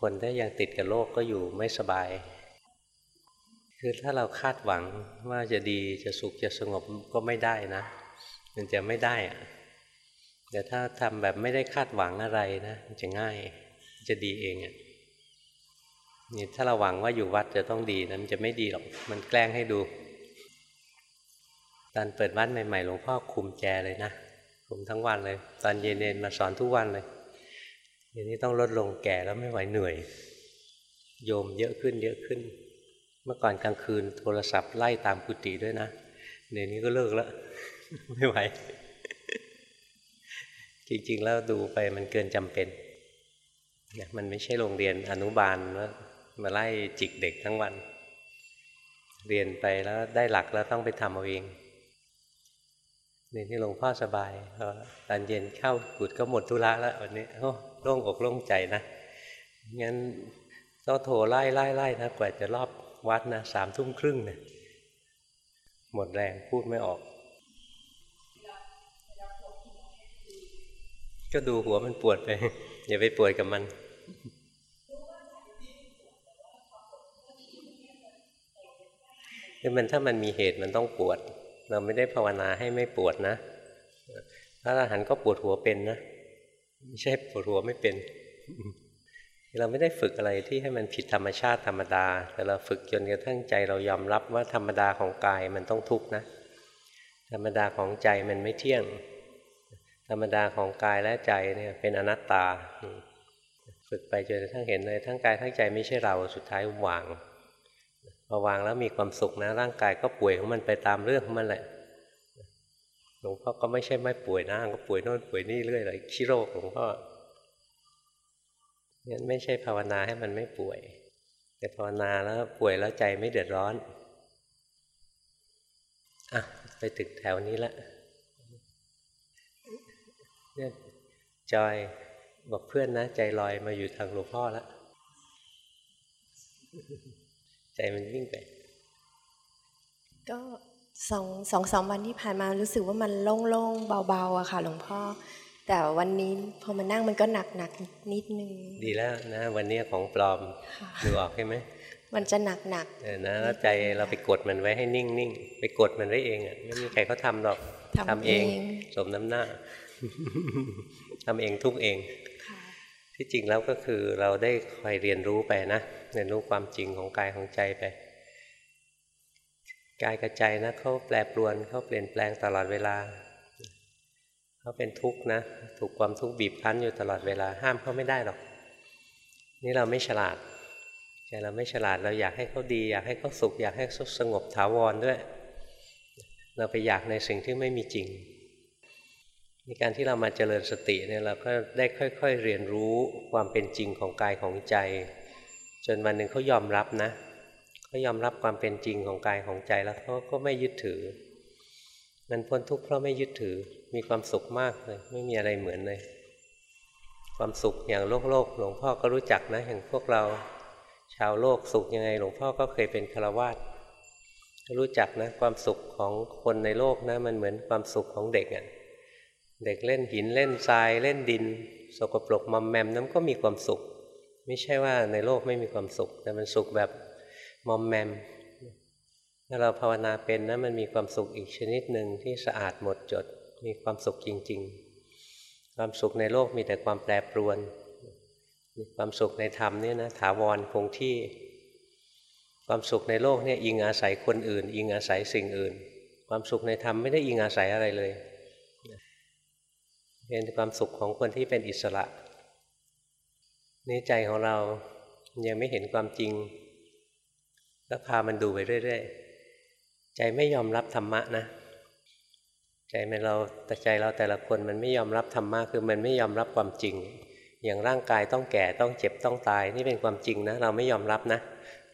คนถ้ายังติดกับโลกก็อยู่ไม่สบาย คือถ้าเราคาดหวังว่าจะดีจะสุขจะสงบก็ไม่ได้นะ มันจะไม่ได้อะแต่ถ้าทำแบบไม่ได้คาดหวังอะไรนะมันจะง่ายจะดีเองอะนี่ถ้าเราหวังว่าอยู่วัดจะต้องดีนะมันจะไม่ดีหรอกมันแกล้งให้ดู ตอนเปิดวัดใหม่ๆหลวงพ่อคุมแจเลยนะคุมทั้งวันเลย ตอนเย็นเนมาสอนทุกวันเลย เดี๋ยวนี้ต้องลดลงแก่แล้วไม่ไหวเหนื่อย โยมเยอะขึ้นเยอะขึ้น เมื่อก่อนกลางคืนโทรศัพท์ไล่ตามกุฏิด้วยนะเดี๋ยวนี้ก็เลิกแล้ว ไม่ไหว จริง ๆ แล้วดูไปมันเกินจำเป็นนมันไม่ใช่โรงเรียนอนุบาลแล้วมาไล่จิกเด็กทั้งวัน เรียนไปแล้วได้หลักแล้วต้องไปทำเอาเอง นี่ที่หลวงพ่อสบายตอนเย็นเข้ากุดก็หมดธุระแล้ววันนี้โอ้โล่งอกโล่งใจนะ งั้นต้องโทรไล่ไล่ไล่นะกว่าจะรอบวัดนะสามทุ่มครึ่งเนะี่ยหมดแรงพูดไม่ออก ก็ดูหัวมันปวดไป อย่าไปปวดกับมันคือมันถ้ามันมีเหตุมันต้องปวด เราไม่ได้ภาวนาให้ไม่ปวดนะพระอรหันต์ก็ปวดหัวเป็นนะไม่ใช่ปวดหัวไม่เป็น เราไม่ได้ฝึกอะไรที่ให้มันผิดธรรมชาติธรรมดา แต่เราฝึกจนกระทั่งใจเรายอมรับว่าธรรมดาของกายมันต้องทุกข์นะ ธรรมดาของใจมันไม่เที่ยง ธรรมดาของกายและใจเนี่ยเป็นอนัตตา ฝึกไปจนกระทั่งเห็นเลยทั้งกายทั้งใจไม่ใช่เราสุดท้ายวาง พอวางแล้วมีความสุขนะ ร่างกายก็ป่วยของมันไปตามเรื่องของมันแหละหลวงพ่อก็ไม่ใช่ไม่ป่วยนะก็ป่วยโน่นป่วยนี่เรื่อยเลยขี้โรคหลวงพ่องั้นไม่ใช่ภาวนาให้มันไม่ป่วย แต่ภาวนาแล้วป่วยแล้วใจไม่เดือดร้อนอะไปถึงแถวนี้ละเนี่ยจอยบอกเพื่อนนะ ใจลอยมาอยู่ทางหลวงพ่อแล้ว ใจมันวิ่งไป ก็สองสองสามวันที่ผ่านมารู้สึกว่ามันโล่งๆเบาๆอะค่ะ หลวงพ่อ แต่วันนี้พอมานั่งมันก็หนักหนักนิดนึง ดีแล้วนะ วันนี้ของปลอมดูออกใช่ไหมมันจะหนักหนักเออนะแล้วใจเราไปกดมันไว้ให้นิ่งๆไปกดมันไว้เองอะไม่มีใครเขาทาหรอกทำเองสมน้ำหน้าทำเองทุกเองที่จริงแล้วก็คือเราได้คอยเรียนรู้ไปนะ เรียนรู้ความจริงของกายของใจไปกายกับใจนะเขาแปรปรวนเขาเปลี่ยนแปลงตลอดเวลาเขาเป็นทุกข์นะถูกความทุกข์บีบคั้นอยู่ตลอดเวลาห้ามเขาไม่ได้หรอก นี่เราไม่ฉลาดใจเราไม่ฉลาดเราอยากให้เขาดี อยากให้เขาสุข อยากให้เขาสงบถาวรด้วย เราไปอยากในสิ่งที่ไม่มีจริงในการที่เรามาเจริญสติเนี่ยเราก็ได้ค่อย ๆ เรียนรู้ความเป็นจริงของกายของใจ จนวันหนึ่งเขายอมรับนะเขายอมรับความเป็นจริงของกายของใจแล้วเขาก็ไม่ยึดถือ มันพ้นทุกข์เพราะไม่ยึดถือมีความสุขมากเลย ไม่มีอะไรเหมือนเลย ความสุขอย่างโลกโลกหลวงพ่อก็รู้จักนะอย่างพวกเรา ชาวโลกสุขยังไง หลวงพ่อก็เคยเป็นฆราวาสรู้จักนะความสุขของคนในโลกนะ มันเหมือนความสุขของเด็กอะ่ะเด็กเล่นหินเล่นทรายเล่นดิน สกปรกมอมแมมนั้นก็มีความสุข ไม่ใช่ว่าในโลกไม่มีความสุข แต่มันสุขแบบมอมแมมถ้าเราภาวนาเป็นนะมันมีความสุขอีกชนิดหนึ่งที่สะอาดหมดจด มีความสุขจริง ๆ ความสุขในโลกมีแต่ความแปรปรวน ความสุขในธรรมนี่นะถาวรคงที่ ความสุขในโลกเนี่ยอิงอาศัยคนอื่น อิงอาศัยสิ่งอื่น ความสุขในธรรมไม่ได้อิงอาศัยอะไรเลย เป็นความสุขของคนที่เป็นอิสระ นี่ใจของเรายังไม่เห็นความจริง แล้วพามันดูไปเรื่อยๆ ใจไม่ยอมรับธรรมะนะ ใจมันเราแต่ใจเราแต่ละคนมันไม่ยอมรับธรรมะคือมันไม่ยอมรับความจริง อย่างร่างกายต้องแก่ต้องเจ็บต้องตาย นี่เป็นความจริงนะ เราไม่ยอมรับนะ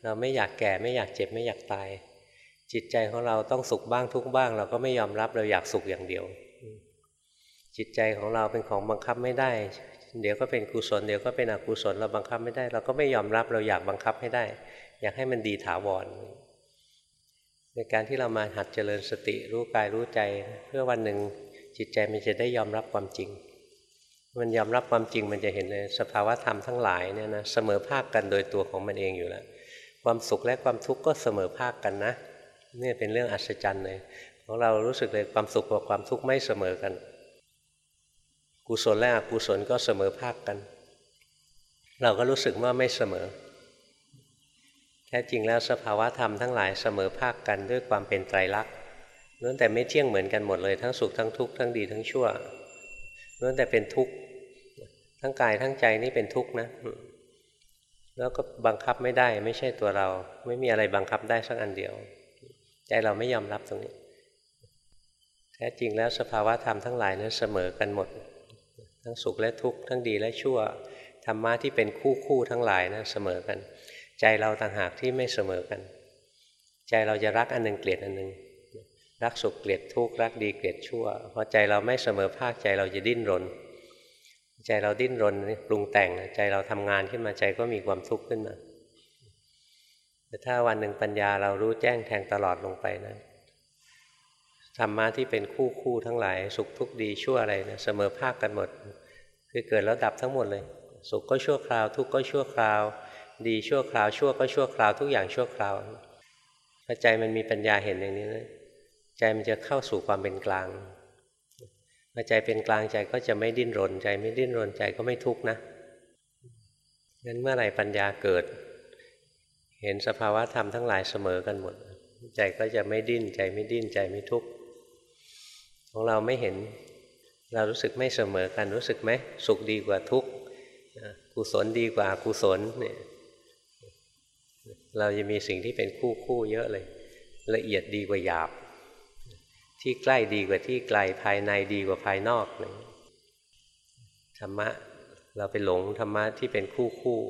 เราไม่อยากแก่ไม่อยากเจ็บไม่อยากตาย จิตใจของเราต้องสุขบ้างทุกบ้าง เราก็ไม่ยอมรับเราอยากสุขอย่างเดียวจิตใจของเราเป็นของบังคับไม่ได้ เดี๋ยวก็เป็นกุศลเดี๋ยวก็เป็นอกุศลเราบังคับไม่ได้ เราก็ไม่ยอมรับเราอยากบังคับให้ได้ อยากให้มันดีถาวร ในการที่เรามาหัดเจริญสติรู้กายรู้ใจ เพื่อวันหนึ่งจิตใจมันจะได้ยอมรับความจริง มันยอมรับความจริงมันจะเห็นเลยสภาวะธรรมทั้งหลายเนี่ยนะเสมอภาคกันโดยตัวของมันเองอยู่แล้วความสุขและความทุกข์ก็เสมอภาคกันนะนี่เป็นเรื่องอัศจรรย์เลยของเรารู้สึกเลยความสุขกับความทุกข์ไม่เสมอกัน กุศลและอกุศลก็เสมอภาคกัน เราก็รู้สึกว่าไม่เสมอ แท้จริงแล้วสภาวะธรรมทั้งหลายเสมอภาคกันด้วยความเป็นไตรลักษณ์ล้วนแต่ไม่เที่ยงเหมือนกันหมดเลยทั้งสุขทั้งทุกข์ทั้งดีทั้งชั่วล้วนแต่เป็นทุกข์ทั้งกายทั้งใจนี่เป็นทุกข์นะ แล้วก็บังคับไม่ได้ไม่ใช่ตัวเรา ไม่มีอะไรบังคับได้สักอันเดียว ใจเราไม่ยอมรับตรงนี้ แท้จริงแล้วสภาวะธรรมทั้งหลายนั้นเสมอกันหมด ทั้งสุขและทุกข์ทั้งดีและชั่วธรรมะที่เป็นคู่คู่ทั้งหลายนะเสมอกัน ใจเราต่างหากที่ไม่เสมอกัน ใจเราจะรักอันหนึ่งเกลียดอันหนึ่งรักสุขเกลียดทุกข์รักดีเกลียดชั่วพอใจเราไม่เสมอภาคใจเราจะดิ้นรน ใจเราดิ้นรนปรุงแต่งใจเราทำงานขึ้นมาใจก็มีความทุกข์ขึ้นมาแต่ถ้าวันหนึ่งปัญญาเรารู้แจ้งแทงตลอดลงไปนะธรรมะที่เป็นคู่คู่ทั้งหลาย สุขทุกข์ดีชั่วอะไรนะเสมอภาคกันหมด คือเกิดแล้วดับทั้งหมดเลย สุขก็ชั่วคราว ทุกข์ก็ชั่วคราว ดีชั่วคราว ชั่วก็ชั่วคราว ทุกอย่างชั่วคราวพอใจมันมีปัญญาเห็นอย่างนี้นะใจมันจะเข้าสู่ความเป็นกลางเมื่อใจเป็นกลางใจก็จะไม่ดิ้นรน ใจไม่ดิ้นรนใจก็ไม่ทุกข์นะงั้นเมื่อไหร่ปัญญาเกิด เห็นสภาวะธรรมทั้งหลายเสมอกันหมด ใจก็จะไม่ดิ้น ใจไม่ดิ้นใจไม่ทุกข์ของเราไม่เห็น เรารู้สึกไม่เสมอกันรู้สึกไหมสุขดีกว่าทุกข์กุศลดีกว่ากุศลเนี่ยเราจะมีสิ่งที่เป็นคู่คู่เยอะเลย ละเอียดดีกว่าหยาบ ที่ใกล้ดีกว่าที่ไกลภายในดีกว่าภายนอกธรรมะเราไปหลงธรรมะที่เป็นคู่คู่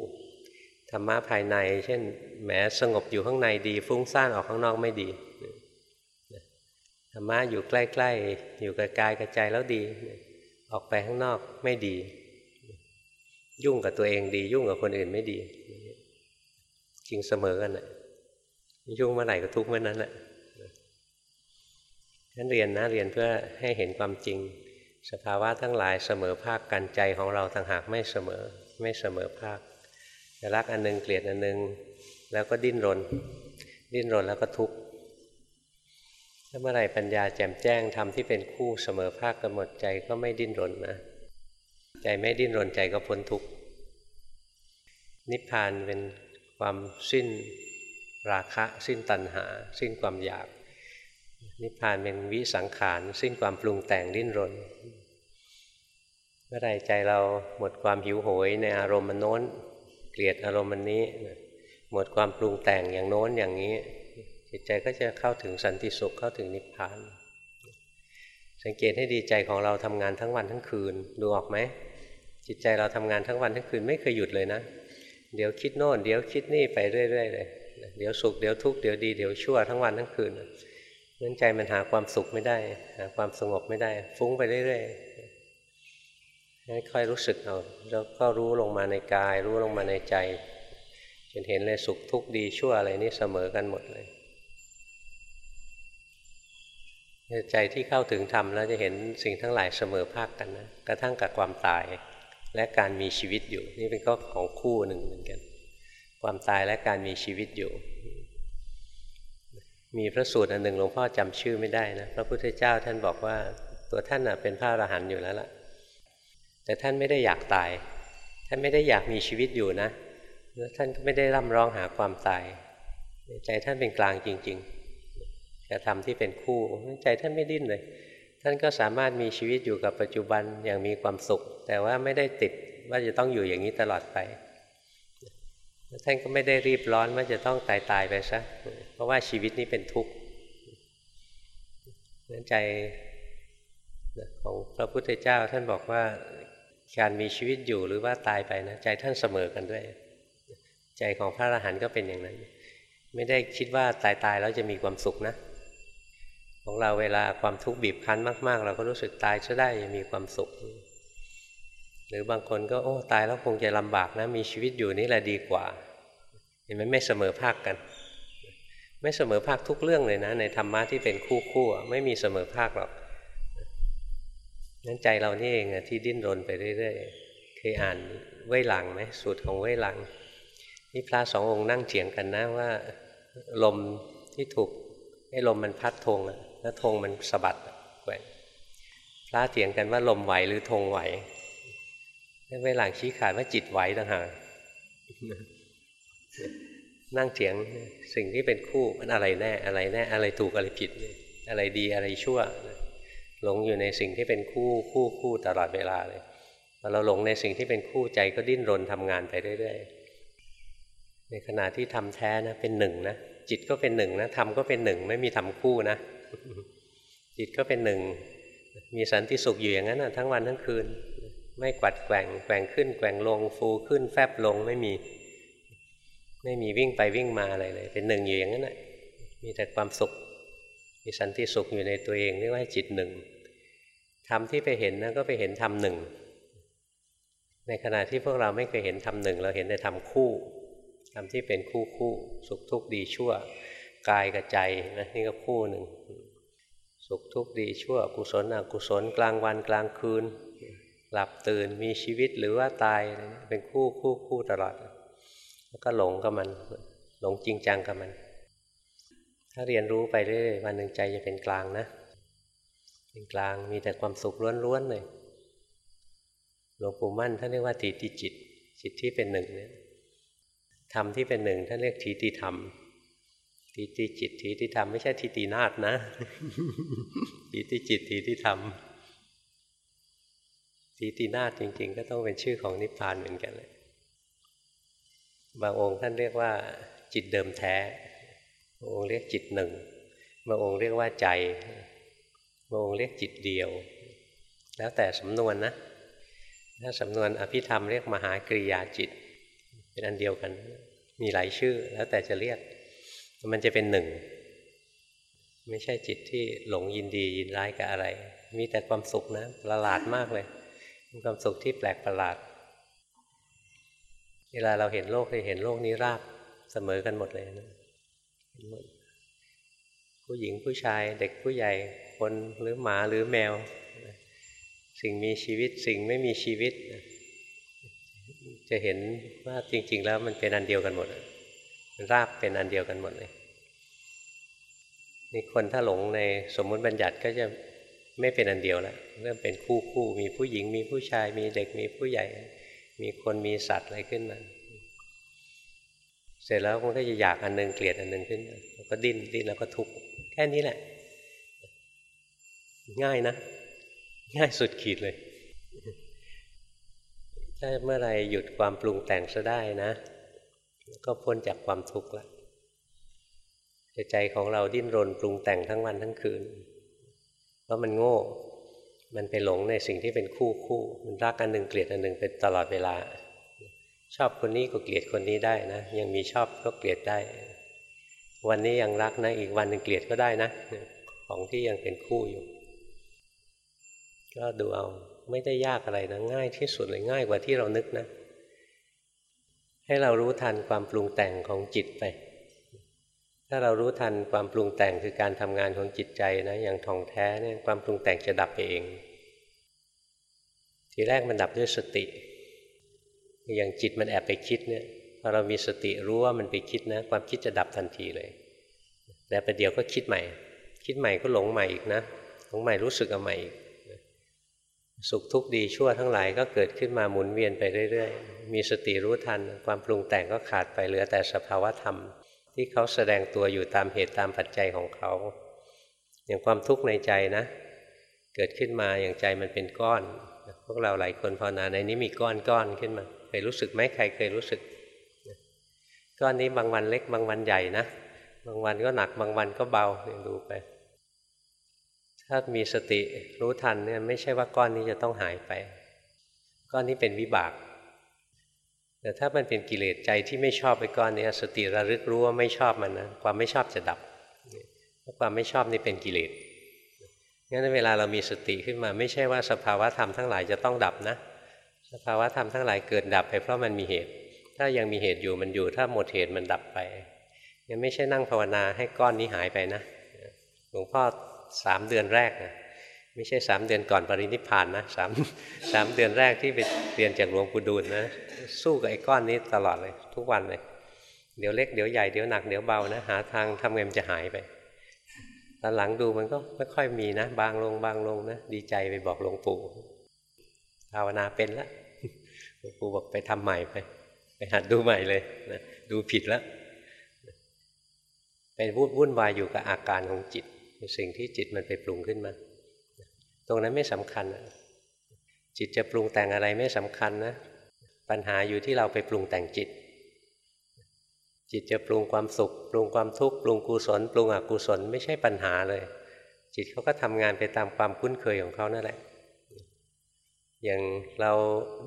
ธรรมะภายใน เช่นแหมสงบอยู่ข้างในดี ฟุ้งซ่านออกข้างนอกไม่ดี ธรรมะอยู่ใกล้ ๆ อยู่กับกายกับใจแล้วดี ออกไปข้างนอกไม่ดี ยุ่งกับตัวเองดี ยุ่งกับคนอื่นไม่ดี จริงเสมอกันะยุ่งเมื่อไหร่ก็ทุกเมื่อนั้นแหละนั้นเรียนนะเรียนเพื่อให้เห็นความจริง สภาวะทั้งหลายเสมอภาคกันใจของเราต่างหากไม่เสมอไม่เสมอภาคจะรักอันนึงเกลียดอันนึง แล้วก็ดิ้นรน ดิ้นรนแล้วก็ทุกข์ ถ้าเมื่อไรปัญญาแจ่มแจ้งทำที่เป็นคู่เสมอภาคกันหมดใจก็ไม่ดิ้นรนนะใจไม่ดิ้นรนใจก็พ้นทุกข์นิพพานเป็นความสิ้นราคะ สิ้นตัณหา สิ้นความอยาก นิพพานเป็นวิสังขาร สิ้นความปรุงแต่งดิ้นรน เมื่อไรใจเราหมดความหิวโหยในอารมณ์มันโน้น เกลียดอารมณ์มันนี้ หมดความปรุงแต่งอย่างโน้นอย่างนี้ จิตใจก็จะเข้าถึงสันติสุขเข้าถึงนิพพาน สังเกตให้ดีใจของเราทำงานทั้งวันทั้งคืนดูออกไหมจิตใจเราทำงานทั้งวันทั้งคืนไม่เคยหยุดเลยนะ เดี๋ยวคิดโน่นเดี๋ยวคิดนี่ไปเรื่อยๆเลยเดี๋ยวสุขเดี๋ยวทุกข์เดี๋ยวดีเดี๋ยวชั่วทั้งวันทั้งคืนนั้นใจมันหาความสุขไม่ได้หาความสงบไม่ได้ ฟุ้งไปเรื่อยๆนั้นค่อยรู้สึกเอาแล้วก็รู้ลงมาในกาย รู้ลงมาในใจจนเห็นเลยสุขทุกข์ดีชั่วอะไรนี่เสมอกันหมดเลย ใจที่เข้าถึงธรรมแล้วจะเห็นสิ่งทั้งหลายเสมอภาคกันนะกระทั่งกับความตายและการมีชีวิตอยู่ นี่เป็นก็ของคู่หนึ่งเหมือนกัน ความตายและการมีชีวิตอยู่ มีพระสูตรอันหนึ่งหลวงพ่อจำชื่อไม่ได้นะพระพุทธเจ้าท่านบอกว่าตัวท่านเป็นพระอรหันต์อยู่แล้วล่ะ แต่ท่านไม่ได้อยากตาย ท่านไม่ได้อยากมีชีวิตอยู่นะแล้วท่านก็ไม่ได้ร่ำร้องหาความตาย ใจท่านเป็นกลางจริง ๆ กระทำที่เป็นคู่ใจท่านไม่ดิ้นเลย ท่านก็สามารถมีชีวิตอยู่กับปัจจุบันอย่างมีความสุข แต่ว่าไม่ได้ติดว่าจะต้องอยู่อย่างนี้ตลอดไป ท่านก็ไม่ได้รีบร้อนว่าจะต้องตายตายไปซะเพราะว่าชีวิตนี้เป็นทุกข์นั้นใจของพระพุทธเจ้าท่านบอกว่าการมีชีวิตอยู่หรือว่าตายไปนะใจท่านเสมอกันด้วย ใจของพระอรหันต์ก็เป็นอย่างนั้น ไม่ได้คิดว่าตายตายแล้วจะมีความสุขนะ ของเราเวลาความทุกข์บีบคั้นมาก ๆ เราก็รู้สึกตายจะได้มีความสุข หรือบางคนก็โอ้ตายแล้วคงจะลำบากนะมีชีวิตอยู่นี่แหละดีกว่าเห็นไหมไม่เสมอภาคกัน ไม่เสมอภาคทุกเรื่องเลยนะ ในธรรมะที่เป็นคู่คู่ไม่มีเสมอภาคหรอกนั้นใจเรานี่เองที่ดิ้นรนไปเรื่อยๆเคยอ่านเว้ยหลังไหมสูตรของเว้ยหลังนี่พระสององค์นั่งเฉียงกันนะว่า ลมที่ถูกไอ้ลมมันพัดธง แล้วธงมันสะบัดแกว่งพระเถียงกันว่าลมไหวหรือธงไหวเว้ยหลังชี้ขาดว่าจิตไหวต่างหากนั่งเถียงสิ่งที่เป็นคู่มันอะไรแน่ อะไรแน่ อะไรถูกอะไรผิด อะไรดีอะไรชั่ว หลงอยู่ในสิ่งที่เป็นคู่คู่คู่ตลอดเวลาเลยพอเราหลงในสิ่งที่เป็นคู่ใจก็ดิ้นรนทำงานไปเรื่อยๆในขณะที่ทำแท้นะเป็นหนึ่งนะจิตก็เป็นหนึ่งนะทำก็เป็นหนึ่งไม่มีทำคู่นะ จิตก็เป็นหนึ่ง มีสันติสุขอยู่อย่างนั้นนะทั้งวันทั้งคืน ไม่กวัดแกว่งแกว่งขึ้นแกว่งลงฟูขึ้นแฟบลงไม่มี ไม่มีวิ่งไปวิ่งมาอะไรเลย เป็นหนึ่งอยู่อย่างนั้นแหละมีแต่ความสุข มีสันติสุขอยู่ในตัวเองเรียกว่าจิตหนึ่งธรรมที่ไปเห็นนะก็ไปเห็นธรรมหนึ่งในขณะที่พวกเราไม่เคยเห็นธรรมหนึ่งเราเห็นแต่ธรรมคู่ธรรมที่เป็นคู่คู่สุขทุกข์ดีชั่ว กายกับใจนะนี่ก็คู่หนึ่ง สุขทุกข์ดีชั่วกุศลอกุศลกลางวันกลางคืน หลับตื่นมีชีวิตหรือว่าตายเป็นคู่คู่คู่ตลอด แล้วก็หลงกับมันหลงจริงจังกับมัน ถ้าเรียนรู้ไปเรื่อยวันหนึ่งใจจะเป็นกลางนะ เป็นกลางมีแต่ความสุขล้วนๆเลยหลวงปู่มั่นท่านเรียกว่าทีติจิตจิตที่เป็นหนึ่งเนี่ยธรรมที่เป็นหนึ่งท่านเรียกทีติธรรม ทีติจิตทีติธรรมไม่ใช่ทีตินาฏนะทีติจิตทีติธรรมทีตินาฏจริง ๆ ก็ต้องเป็นชื่อของนิพพานเหมือนกันเลยบางองค์ท่านเรียกว่า จิตเดิมแท้บางองค์เรียกจิตหนึ่งบางองค์เรียกว่าใจบางองค์เรียกจิตเดียว แล้วแต่สำนวนนะ ถ้าสำนวนอภิธรรมเรียกมหากริยาจิต เป็นอันเดียวกัน มีหลายชื่อ แล้วแต่จะเรียก มันจะเป็นหนึ่ง ไม่ใช่จิตที่หลงยินดียินร้ายกับอะไร มีแต่ความสุขนะประหลาดมากเลยเป็นความสุขที่แปลกประหลาด เวลาเราเห็นโลกเราเห็นโลกนี้ราบเสมอกันหมดเลยนะผู้หญิงผู้ชายเด็กผู้ใหญ่คนหรือหมาหรือแมว สิ่งมีชีวิตสิ่งไม่มีชีวิต จะเห็นว่าจริง ๆ แล้วมันเป็นอันเดียวกันหมด ราบเป็นอันเดียวกันหมดเลยนี่คนถ้าหลงในสมมุติบัญญัติก็จะไม่เป็นอันเดียวแล้วเริ่มเป็นคู่คู่มีผู้หญิงมีผู้ชาย มีเด็กมีผู้ใหญ่ มีคนมีสัตว์อะไรขึ้นมาเสร็จแล้วมันก็จะอยากอันนึงเกลียดอันนึงขึ้นแล้วก็ดิ้นดิ้นแล้วก็ทุกข์แค่นี้แหละ ง่ายนะ ง่ายสุดขีดเลย ถ้าเมื่อไรหยุดความปรุงแต่งซะได้นะ ก็พ้นจากความทุกข์ละใจของเราดิ้นรนปรุงแต่งทั้งวันทั้งคืนเพราะมันโง่ มันไปหลงในสิ่งที่เป็นคู่คู่ มันรักอันหนึ่งเกลียดอันหนึ่งเป็นตลอดเวลา ชอบคนนี้ก็เกลียดคนนี้ได้นะ ยังมีชอบก็เกลียดได้ วันนี้ยังรักนะ อีกวันหนึ่งเกลียดก็ได้นะ ของที่ยังเป็นคู่อยู่ ก็ดูเอา ไม่ได้ยากอะไรนะ ง่ายที่สุดเลยง่ายกว่าที่เรานึกนะ ให้เรารู้ทันความปรุงแต่งของจิตไป ถ้าเรารู้ทันความปรุงแต่งคือการทำงานของจิตใจนะอย่างท่องแท้เนี่ยความปรุงแต่งจะดับไปเอง ทีแรกมันดับด้วยสติ อย่างจิตมันแอบไปคิดเนี่ยพอเรามีสติรู้ว่ามันไปคิดนะ ความคิดจะดับทันทีเลยแต่ประเดี๋ยวก็คิดใหม่ คิดใหม่ก็หลงใหม่อีกนะหลงใหม่รู้สึกเอาใหม่อีก สุขทุกข์ดีชั่วทั้งหลายก็เกิดขึ้นมาหมุนเวียนไปเรื่อยๆ มีสติรู้ทัน ความปรุงแต่งก็ขาดไปเหลือแต่สภาวธรรม ที่เขาแสดงตัวอยู่ตามเหตุตามปัจจัยของเขา อย่างความทุกข์ในใจนะ เกิดขึ้นมาอย่างใจมันเป็นก้อน พวกเราหลายคนภาวนาในนี้มีก้อนก้อนขึ้นมาเคยรู้สึกไหมใครเคยรู้สึก ก้อนนี้บางวันเล็กบางวันใหญ่นะ บางวันก็หนักบางวันก็เบาดูไป ถ้ามีสติรู้ทันเนี่ยไม่ใช่ว่าก้อนนี้จะต้องหายไป ก้อนนี้เป็นวิบาก แต่ถ้ามันเป็นกิเลสใจที่ไม่ชอบไปก้อนนี้สติระลึกรู้ว่าไม่ชอบมันนะความไม่ชอบจะดับเพราะความไม่ชอบนี่เป็นกิเลสงั้นเวลาเรามีสติขึ้นมา ไม่ใช่ว่าสภาวะธรรมทั้งหลายจะต้องดับนะ สภาวะธรรมทั้งหลายเกิดดับไปเพราะมันมีเหตุ ถ้ายังมีเหตุอยู่มันอยู่ ถ้าหมดเหตุมันดับไป ยังไม่ใช่นั่งภาวนาให้ก้อนนี้หายไปนะ หลวงพ่อ สามเดือนแรกนะไม่ใช่สามเดือนก่อนปรินิพานนะสามสามเดือนแรกที่ไปเรียนจากหลวงปู่ดูลนะสู้กับไอ้ก้อนนี้ตลอดเลย ทุกวันเลย เดี๋ยวเล็กเดี๋ยวใหญ่เดี๋ยวหนักเดี๋ยวเบานะ หาทางทำไงมันจะหายไปตอนหลังดูมันก็ไม่ค่อยมีนะ บางลงบางลงนะดีใจไปบอกหลวงปู่ภาวนาเป็นแล้วหลวงปู่บอกไปทำใหม่ไป ไปหัดดูใหม่เลยนะดูผิดแล้วเป็นวุ่นวุ่นวายอยู่กับอาการของจิต สิ่งที่จิตมันไปปรุงขึ้นมา ตรงนั้นไม่สำคัญ จิตจะปรุงแต่งอะไรไม่สำคัญนะ ปัญหาอยู่ที่เราไปปรุงแต่งจิต จิตจะปรุงความสุข ปรุงความทุกข์ ปรุงกุศล ปรุงอกุศลไม่ใช่ปัญหาเลย จิตเขาก็ทำงานไปตามความคุ้นเคยของเขานั่นแหละ อย่างเรา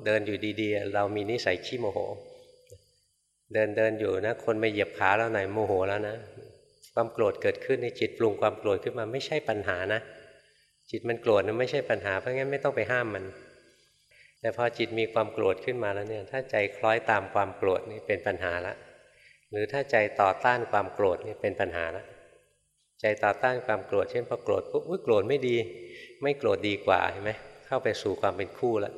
เดินอยู่ดีๆ เรามีนิสัยขี้โมโห เดินเดินอยู่นะ คนมาเหยียบขาเราหน่อยโมโหแล้วนะ ความโกรธเกิดขึ้นในจิตปรุงความโกรธขึ้นมาไม่ใช่ปัญหานะ จิตมันโกรธนะไม่ใช่ปัญหาเพราะงั้นไม่ต้องไปห้ามมัน แต่พอจิตมีความโกรธขึ้นมาแล้วเนี่ย ถ้าใจคล้อยตามความโกรธนี่เป็นปัญหาละ หรือถ้าใจต่อต้านความโกรธนี่เป็นปัญหาละใจต่อต้านความโกรธเช่นพอโกรธปุ๊บโกรธไม่ดี ไม่โกรธดีกว่าเห็นไหมเข้าไปสู่ความเป็นคู่แล้ว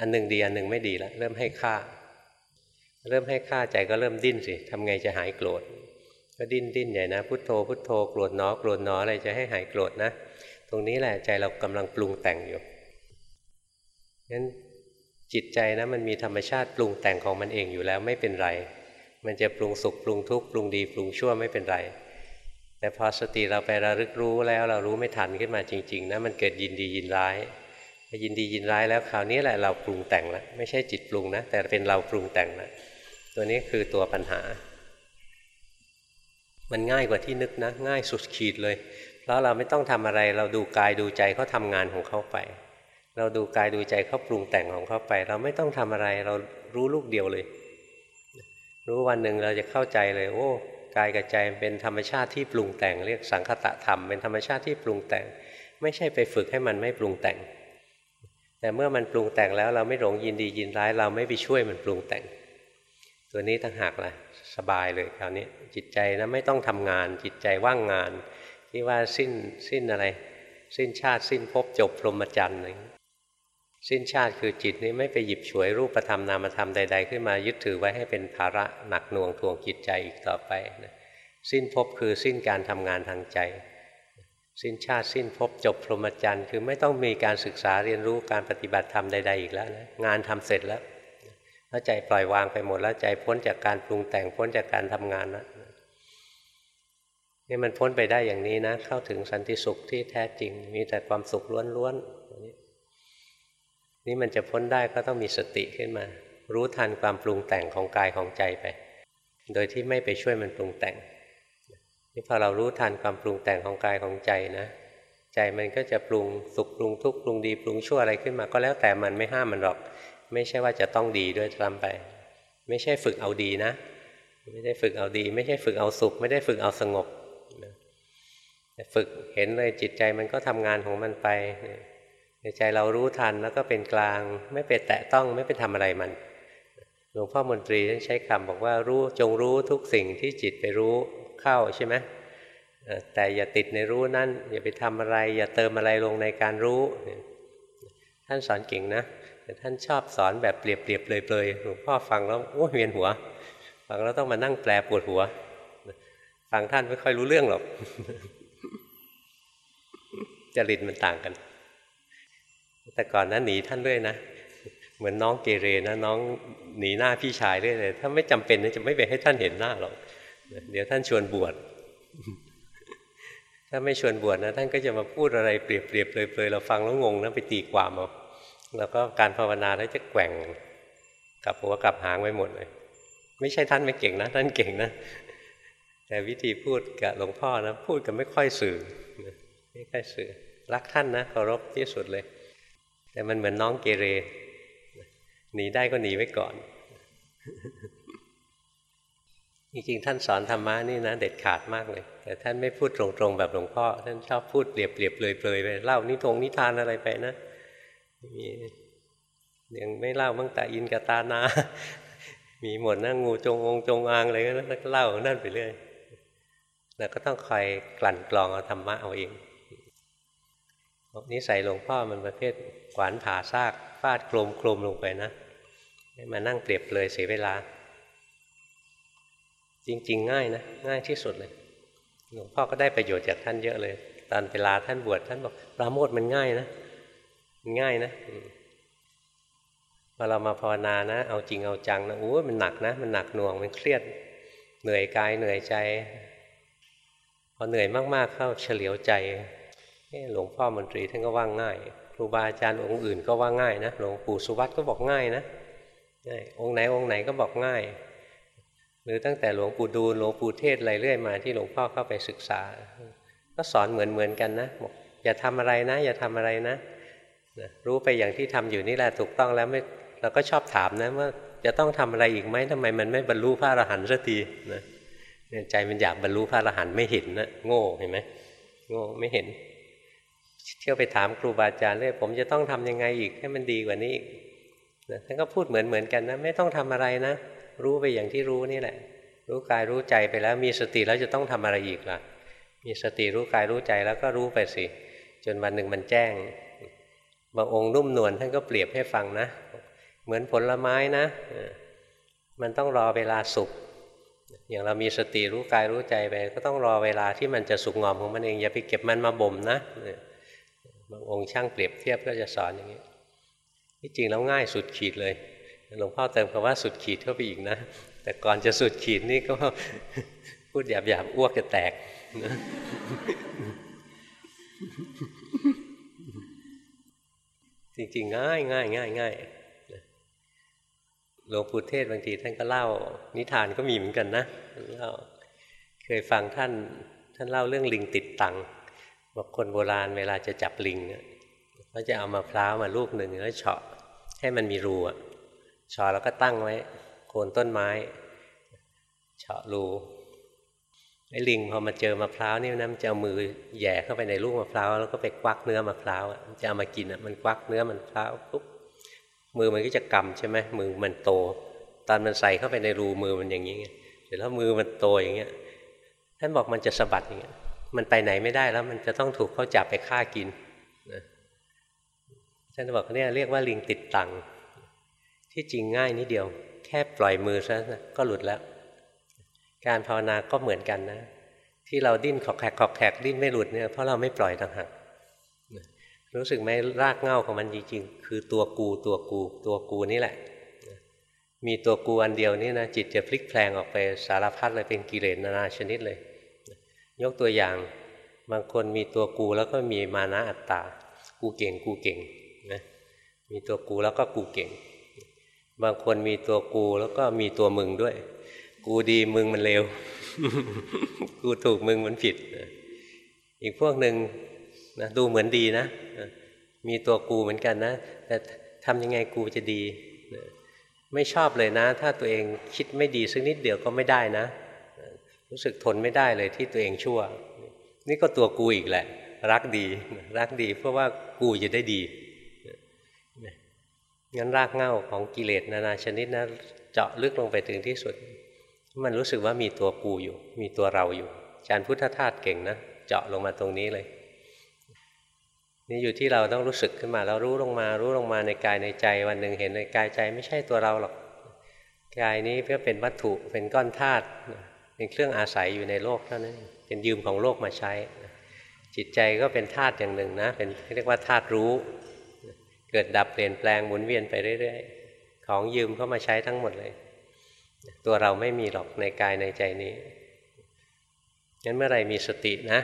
อันหนึ่งดีอันหนึ่งไม่ดีแล้วเริ่มให้ค่า เริ่มให้ค่าใจก็เริ่มดิ้นสิทำไงจะหายโกรธ ก็ดิ้นดิ้นใหญ่นะพุทโธพุทโธโกรธหนอโกรธหนออะไรจะให้หายโกรธนะ ตรงนี้แหละใจเรากำลังปรุงแต่งอยู่งั้นจิตใจนะมันมีธรรมชาติปรุงแต่งของมันเองอยู่แล้วไม่เป็นไร มันจะปรุงสุขปรุงทุกข์ปรุงดีปรุงชั่วไม่เป็นไร แต่พอสติเราไประลึกรู้แล้วเรารู้ไม่ทันขึ้นมาจริง ๆนะมันเกิดยินดียินร้ายยินดียินร้ายแล้วคราวนี้แหละเราปรุงแต่งแล้วไม่ใช่จิตปรุงนะ แต่เป็นเราปรุงแต่งแล้วตัวนี้คือตัวปัญหา มันง่ายกว่าที่นึกนะ ง่ายสุดขีดเลยเพราะเราไม่ต้องทำอะไร เราดูกายดูใจเขาทางานของเขาไป เราดูกายดูใจเขาปรุงแต่งของเขาไป เราไม่ต้องทำอะไร เรารู้ลูกเดียวเลย รู้วันหนึ่งเราจะเข้าใจเลย โอ้กายกับใจเป็นธรรมชาติที่ปรุงแต่ง เรียกสังคตะธรรมเป็นธรรมชาติที่ปรุงแต่ง ไม่ใช่ไปฝึกให้มันไม่ปรุงแต่ง แต่เมื่อมันปรุงแต่งแล้วเราไม่หลงยินดียินร้าย เราไม่ไปช่วยมันปรุงแต่ง ตัวนี้ต่างหากแหละ สบายเลยคราวนี้จิตใจนะไม่ต้องทำงาน จิตใจว่างงาน ที่ว่าสิ้นสิ้นอะไร สิ้นชาติสิ้นภพจบพรหมจรรย์เลยสิ้นชาติคือจิตนี้ไม่ไปหยิบฉวยรูปธรรมนามธรรมใด ๆ ขึ้นมายึดถือไว้ให้เป็นภาระหนักหน่วงทวงจิตใจอีกต่อไปนะสิ้นภพคือสิ้นการทำงานทางใจ สิ้นชาติสิ้นภพจบพรหมจรรย์คือไม่ต้องมีการศึกษาเรียนรู้การปฏิบัติธรรมใด ๆ อีกแล้วนะงานทำเสร็จแล้ว แล้วใจปล่อยวางไปหมดแล้วใจพ้นจากการปรุงแต่งพ้นจากการทำงานแล้วนี่มันพ้นไปได้อย่างนี้นะ เข้าถึงสันติสุขที่แท้จริง มีแต่ความสุขล้วนๆนี่มันจะพ้นได้ก็ต้องมีสติขึ้นมา รู้ทันความปรุงแต่งของกายของใจไป โดยที่ไม่ไปช่วยมันปรุงแต่งนี่พอเรารู้ทันความปรุงแต่งของกายของใจนะ ใจมันก็จะปรุงสุขปรุงทุกข์ปรุงดีปรุงชั่วอะไรขึ้นมา ก็แล้วแต่มันไม่ห้ามมันหรอก ไม่ใช่ว่าจะต้องดีด้วยทำไป ไม่ใช่ฝึกเอาดีนะ ไม่ได้ฝึกเอาดี ไม่ใช่ฝึกเอาสุข ไม่ได้ฝึกเอาสงบฝึกเห็นเลยจิตใจมันก็ทำงานของมันไปใจเรารู้ทันแล้วก็เป็นกลาง ไม่ไปแตะต้องไม่ไปทำอะไรมันหลวงพ่อมนตรีใช้คำบอกว่ารู้จงรู้ทุกสิ่งที่จิตไปรู้เข้าใช่ไหมแต่อย่าติดในรู้นั่นอย่าไปทำอะไร อย่าเติมอะไรลงในการรู้ ท่านสอนเก่งนะ แต่ท่านชอบสอนแบบเปรียบเปรียบเลยเปลยหลวงพ่อฟังแล้วโอ้เวียนหัว ฟังแล้วต้องมานั่งแปลปวดหัว ฟังท่านไม่ค่อยรู้เรื่องหรอกจริตมันต่างกัน แต่ก่อนนั้นหนีท่านด้วยนะเหมือนน้องเกเรนะน้องหนีหน้าพี่ชายด้วยเลยถ้าไม่จำเป็นจะไม่ไปให้ท่านเห็นหน้าหรอกเดี๋ยวท่านชวนบวชถ้าไม่ชวนบวชนะ ท่านก็จะมาพูดอะไรเปรียบเปรียบเลยเปลยเราฟังแล้วงงนะไปตีความเอา แล้วก็การภาวนาแล้วจะแกว่งกับหัวกับหางไว้หมดเลย ไม่ใช่ท่านไม่เก่งนะ ท่านเก่งนะ แต่วิธีพูดกับหลวงพ่อนะพูดกันไม่ค่อยสื่อไม่ค่อยสื่อ รักท่านนะเคารพที่สุดเลย แต่มันเหมือนน้องเกเรหนีได้ก็หนีไว้ก่อนจริงๆท่านสอนธรรมะนี่นะเด็ดขาดมากเลย แต่ท่านไม่พูดตรงๆแบบหลวงพ่อ ท่านชอบพูดเปรียบเปรียบเลยเปลยไปเล่านิทงนิทานอะไรไปนะ มียังไม่เล่าบ้างแต่อินกับตานา มีหมดนะงูจงองจงอางอะไรก็เล่านั่นไปเรื่อยแล้วก็ต้องคอยกลั่นกรองเอาธรรมะเอาเองนิสัยหลวงพ่อมันประเภทขวานผ่าซากฟาดโครมโครมลงไปนะให้มานั่งเปรียบเลยเสียเวลา จริง ๆ ง่ายนะง่ายที่สุดเลย หลวงพ่อก็ได้ประโยชน์จากท่านเยอะเลย ตอนเวลาท่านบวชท่านบอกปราโมทมันง่ายนะ ง่ายนะพอเรามาภาวนานะ เอาจริงเอาจังนะโอ้มันหนักนะ มันหนักหน่วงมันเครียด เหนื่อยกายเหนื่อยใจ พอเหนื่อยมากๆเข้าเฉลียวใจหลวงพ่อมนตรีท่านก็ว่าง่ายครูบาอาจารย์องค์อื่นก็ว่าง่ายนะหลวงปู่สุวัตก็บอกง่ายนะง่ายองค์ไหนองค์ไหนก็บอกง่าย หรือตั้งแต่หลวงปู่ดูลหลวงปู่เทศอะไรเรื่อยมาที่หลวงพ่อเข้าไปศึกษา ก็สอนเหมือนเหมือนกันนะบอกอย่าทำอะไรนะ อย่าทำอะไรนะ รู้ไปอย่างที่ทำอยู่นี่แหละถูกต้องแล้วไม่เราก็ชอบถามนะว่าจะต้องทำอะไรอีกไหมทำไมมันไม่บรรลุพระอรหันต์สักทีนะใจมันอยากบรรลุพระอรหันต์ไม่เห็นนะโง่เห็นไหมโง่ไม่เห็น เที่ยวไปถามครูบาอาจารย์เลยผมจะต้องทํำยังไงอีกให้มันดีกว่านี้อีกนะท่านก็พูดเหมือนเหมือนกันนะไม่ต้องทำอะไรนะ รู้ไปอย่างที่รู้นี่แหละ รู้กายรู้ใจไปแล้ว มีสติแล้วจะต้องทำอะไรอีกล่ะ มีสติรู้กายรู้ใจแล้วก็รู้ไปสิ จนวันหนึ่งมันแจ้ง บางองค์นุ่มนวลท่านก็เปรียบให้ฟังนะ เหมือนผลไม้นะ มันต้องรอเวลาสุกอย่างเรามีสติรู้กายรู้ใจไป ก็ต้องรอเวลาที่มันจะสุกงอมของมันเองอย่าไปเก็บมันมาบ่มนะบางองค์ช่างเปรียบเทียบก็จะสอนอย่างนี้ที่จริงแล้วง่ายสุดขีดเลยหลวงพ่อเติมคำว่าสุดขีดเข้าไปอีกนะ แต่ก่อนจะสุดขีดนี่ก็พูดหยาบหยาบอ้วกจะแตกนะ จริงๆ ง่ายง่ายง่ายง่ายหลวงปู่เทศบางทีท่านก็เล่า นิทานก็มีเหมือนกันนะเล่าเคยฟังท่านท่านเล่าเรื่องลิงติดตังบอกคนโบราณเวลาจะจับลิงเขาจะเอามาพร้าวมาลูกหนึ่งแล้วเฉาะให้มันมีรูอะเฉาะแล้วก็ตั้งไว้โคนต้นไม้ เฉาะรู ไอ้ลิงพอมาเจอมะพร้าวนี่นะมันจะเอามือแย่เข้าไปในลูกมะพร้าวแล้วก็ไปควักเนื้อมะพร้าวมันจะเอามากินอะมันควักเนื้อมันพร้าวปุ๊บมือมันก็จะกำใช่ไหมมือมันโต ตอนมันใส่เข้าไปในรูมือมันอย่างนี้เสร็จแล้วมือมันโตอย่างเงี้ยท่านบอกมันจะสะบัดอย่างเงี้ยมันไปไหนไม่ได้แล้วมันจะต้องถูกเขาจับไปฆ่ากินนะท่านบอกเนี่ยเรียกว่าลิงติดตังที่จริงง่ายนิดเดียว แค่ปล่อยมือซะก็หลุดแล้ว การภาวนาก็เหมือนกันนะ ที่เราดิ้นขอกแขกขอกแขกดิ้นไม่หลุดเนี่ยเพราะเราไม่ปล่อยต่างหากรู้สึกไหมรากเง้าของมันจริงๆ คือตัวกูตัวกู ตัวกูนี่แหละ มีตัวกูอันเดียวนี่นะจิตจะพลิกแพลงออกไปสารพัดเลยเป็นกิเลสนานาชนิดเลย ยกตัวอย่างบางคนมีตัวกูแล้วก็มีมานะอัตตา กูเก่งกูเก่งนะมีตัวกูแล้วก็กูเก่ง บางคนมีตัวกูแล้วก็มีตัวมึงด้วย กูดีมึงมันเลวกูถูกมึงมันผิด อีกพวกหนึ่งนะดูเหมือนดีนะ มีตัวกูเหมือนกันนะ แต่ทำยังไงกูจะดี ไม่ชอบเลยนะ ถ้าตัวเองคิดไม่ดีสักนิดเดียวก็ไม่ได้นะ รู้สึกทนไม่ได้เลยที่ตัวเองชั่ว นี่ก็ตัวกูอีกแหละ รักดี รักดี เพราะว่ากูจะได้ดีงั้นรากเหง้าของกิเลสนานาชนิดนะเจาะลึกลงไปถึงที่สุด มันรู้สึกว่ามีตัวกูอยู่ มีตัวเราอยู่อาจารย์พุทธทาสเก่งนะเจาะลงมาตรงนี้เลย นี่อยู่ที่เราต้องรู้สึกขึ้นมาแล้วรู้ลงมา รู้ลงมาในกายในใจ วันหนึ่งเห็นในกายใจไม่ใช่ตัวเราหรอกกายนี้เพื่อเป็นวัตถุเป็นก้อนธาตุเป็นเครื่องอาศัยอยู่ในโลกเท่านั้นเป็นยืมของโลกมาใช้ จิตใจก็เป็นธาตุอย่างหนึ่งนะ เป็นเรียกว่าธาตุรู้ เกิดดับเปลี่ยนแปลงหมุนเวียนไปเรื่อยๆ ของยืมเข้ามาใช้ทั้งหมดเลย ตัวเราไม่มีหรอกในกายในใจนี้งั้นเมื่อไรมีสตินะ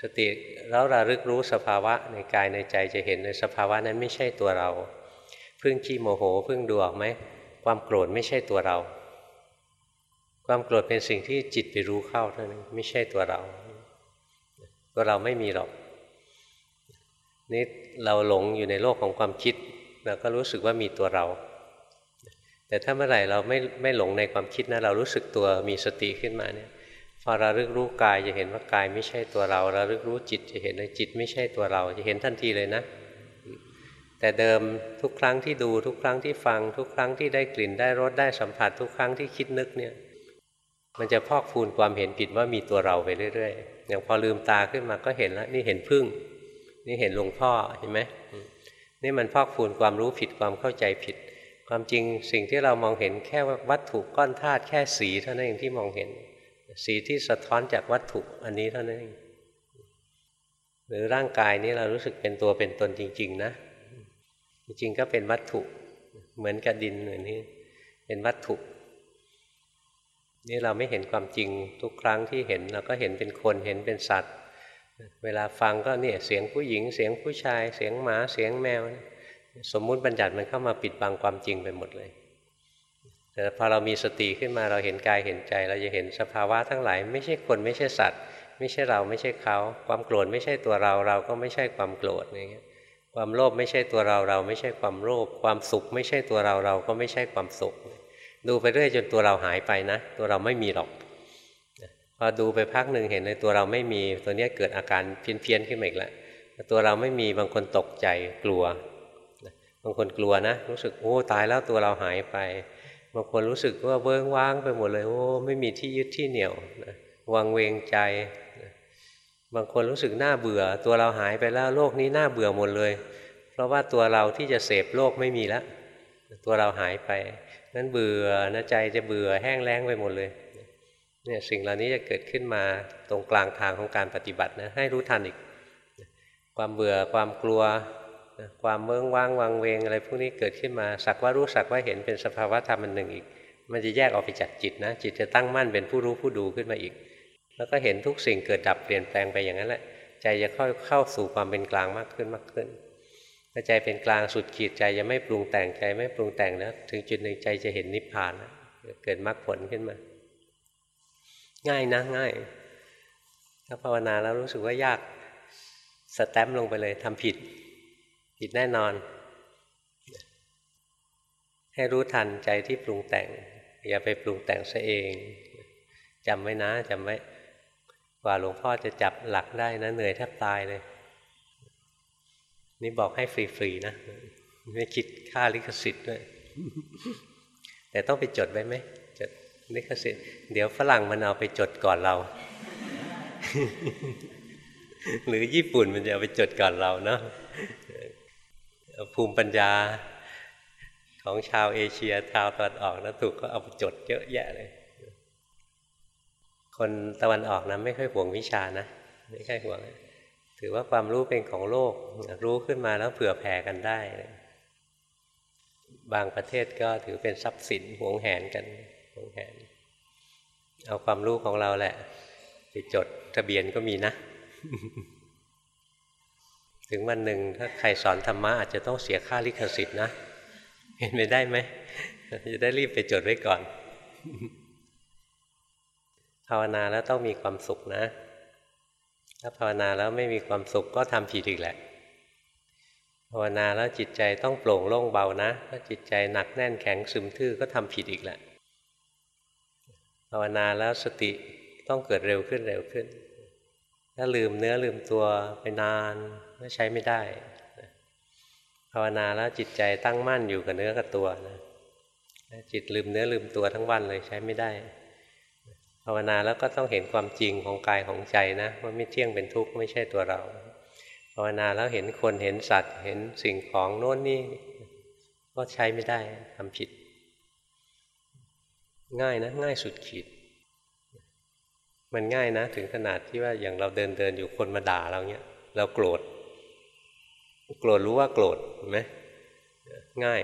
สติแล้วระลึกรู้สภาวะในกายในใจจะเห็นในสภาวะนั้นไม่ใช่ตัวเราเพึ่งขี้โมโหเพึ่งดูออกไหมความโกรธไม่ใช่ตัวเรา ความโกรธเป็นสิ่งที่จิตไปรู้เข้าเท่านั้นไม่ใช่ตัวเรา ตัวเราไม่มีหรอกนี่เราหลงอยู่ในโลกของความคิดเราก็รู้สึกว่ามีตัวเรา แต่ถ้าเมื่อไหร่เราไม่ไม่หลงในความคิดนะเรารู้สึกตัวมีสติขึ้นมาเนี่ยพอเระลึกรู้กายจะเห็นว่ากายไม่ใช่ตัวเราเระลึกรู้จิตจะเห็นในจิตไม่ใช่ตัวเราจะเห็นทันทีเลยนะ แต่เดิมทุกครั้งที่ดูทุกครั้งที่ฟัง ทุกครั้งที่ได้กลิ่นได้รสได้สัมผัส ทุกครั้งที่คิดนึกเนี่ยมันจะพอกฟูนความเห็นผิดว่ามีตัวเราไปเรื่อยๆอย่างพอลืมตาขึ้นมาก็เห็นแล้วนี่เห็นพึ่ง นี่เห็นหลวงพ่อเห็นไหมนี่มันพอกพูนความรู้ผิดความเข้าใจผิด ความจริงสิ่งที่เรามองเห็นแค่วัตถุก้อนธาตุแค่สีเท่านั้นเองที่มองเห็น สีที่สะท้อนจากวัตถุอันนี้เท่านั้นเองหรือร่างกายนี้เรารู้สึกเป็นตัวเป็นตนจริง ๆ นะ จริงก็เป็นวัตถุเหมือนกับดินเหมือนนี้ เป็นวัตถุ นี่เราไม่เห็นความจริงทุกครั้งที่เห็น เราก็เห็นเป็นคนเห็นเป็นสัตว์ เวลาฟังก็เนี่ยเสียงผู้หญิง เสียงผู้ชาย เสียงหมาเสียงแมว สมมุติบัญญัติมันเข้ามาปิดบังความจริงไปหมดเลย แต่พอเรามีสติขึ้นมาเราเห็นกายเห็นใจ เราจะเห็นสภาวะทั้งหลาย ไม่ใช่คนไม่ใช่สัตว์ ไม่ใช่เราไม่ใช่เขา ความโกรธไม่ใช่ตัวเราเราก็ไม่ใช่ความโกรธอย่างเงี้ยความโลภไม่ใช่ตัวเราเราไม่ใช่ความโลภความสุขไม่ใช่ตัวเราเราก็ไม่ใช่ความสุข ดูไปเรื่อยจนตัวเราหายไปนะ ตัวเราไม่มีหรอกพอดูไปพักหนึ่งเห็นในตัวเราไม่มีตัวนี้เกิดอาการเพี้ยนๆขึ้นมาอีกแล้วตัวเราไม่มีบางคนตกใจกลัวางคนกลัวนะรู้สึกโอ้ตายแล้วตัวเราหายไปบางคนรู้สึกว่าเบิ้งว่างไปหมดเลยโอ้ไม่มีที่ยึดที่เหนี่ยววังเวงใจบางคนรู้สึกน่าเบื่อ ตัวเราหายไปแล้วโลกนี้น่าเบื่อหมดเลย เพราะว่าตัวเราที่จะเสพโลกไม่มีแล้วตัวเราหายไปนั้นเบื่อนะใจจะเบื่อแห้งแล้งไปหมดเลยเนี่ยสิ่งเหล่านี้จะเกิดขึ้นมาตรงกลางทางของการปฏิบัตินะให้รู้ทันอีก ความเบื่อความกลัว ความเมืองว่างวังเวงอะไรพวกนี้เกิดขึ้นมาสักว่ารู้สักว่าเห็นเป็นสภาวะธรรมอันหนึ่งอีก มันจะแยกออกไปจากจิตนะ จิตจะตั้งมั่นเป็นผู้รู้ผู้ดูขึ้นมาอีก แล้วก็เห็นทุกสิ่งเกิดดับเปลี่ยนแปลงไปอย่างนั้นแหละ ใจจะค่อยเข้าสู่ความเป็นกลางมากขึ้นมากขึ้นถ้าใจเป็นกลางสุดขีดใจจะไม่ปรุงแต่งใจไม่ปรุงแต่งแล้วถึงจุดหนึ่งใจจะเห็นนิพพานแล้วเกิดมรรคผลขึ้นมา ง่ายนะง่าย ถ้าภาวนาแล้วรู้สึกว่ายากสแตมลงไปเลยทำผิด ผิดแน่นอน ให้รู้ทันใจที่ปรุงแต่ง อย่าไปปรุงแต่งซะเองจำไว้นะจำไว้กว่าหลวงพ่อจะจับหลักได้นะเหนื่อยแทบตายเลย นี่บอกให้ฟรีๆนะ ไม่คิดค่าลิขสิทธิ์ด้วย แต่ต้องไปจดไว้ไหมจดลิขสิทธิ์เดี๋ยวฝรั่งมันเอาไปจดก่อนเรา หรือญี่ปุ่นมันจะเอาไปจดก่อนเราเนาะ ภูมิปัญญาของชาวเอเชียชาวตะวันออกนะถูกก็เอาไปจดเยอะแยะเลย คนตะวันออกนะไม่ค่อยห่วงวิชานะไม่ค่อยห่วง ถือว่าความรู้เป็นของโลก รู้ขึ้นมาแล้วเผื่อแผ่กันได้ บางประเทศก็ถือเป็นทรัพย์สินหวงแหนกันหวงแหน เอาความรู้ของเราแหละไปจดทะเบียนก็มีนะ ถึงวันหนึ่งถ้าใครสอนธรรมะอาจจะต้องเสียค่าลิขสิทธิ์นะ เห็นไม่ได้ไหมจะได้รีบไปจดไว้ก่อน ภาวนาแล้วต้องมีความสุขนะ ถ้าภาวนาแล้วไม่มีความสุขก็ทำผิดอีกแหละ ภาวนาแล้วจิตใจต้องโปร่งโล่งเบานะ ถ้าจิตใจหนักแน่นแข็งซึมทื่อก็ทำผิดอีกแหละ ภาวนาแล้วสติต้องเกิดเร็วขึ้นเร็วขึ้น ถ้าลืมเนื้อลืมตัวไปนานก็ใช้ไม่ได้ภาวนาแล้วจิตใจตั้งมั่นอยู่กับเนื้อกับตัวนะจิตลืมเนื้อลืมตัวทั้งวันเลยใช้ไม่ได้ภาวนาแล้วก็ต้องเห็นความจริงของกายของใจนะว่าไม่เที่ยงเป็นทุกข์ไม่ใช่ตัวเราภาวนาแล้วเห็นคนเห็นสัตว์ เห็นสิ่งของโน้นนี่ก็ใช้ไม่ได้ทำผิด ง่ายนะ ง่ายสุดขีด มันง่ายนะ ถึงขนาดที่ว่าอย่างเราเดินเดินอยู่คนมาด่าเราเนี้ย เราโกรธ โกรธรู้ว่าโกรธเห็นไหมง่าย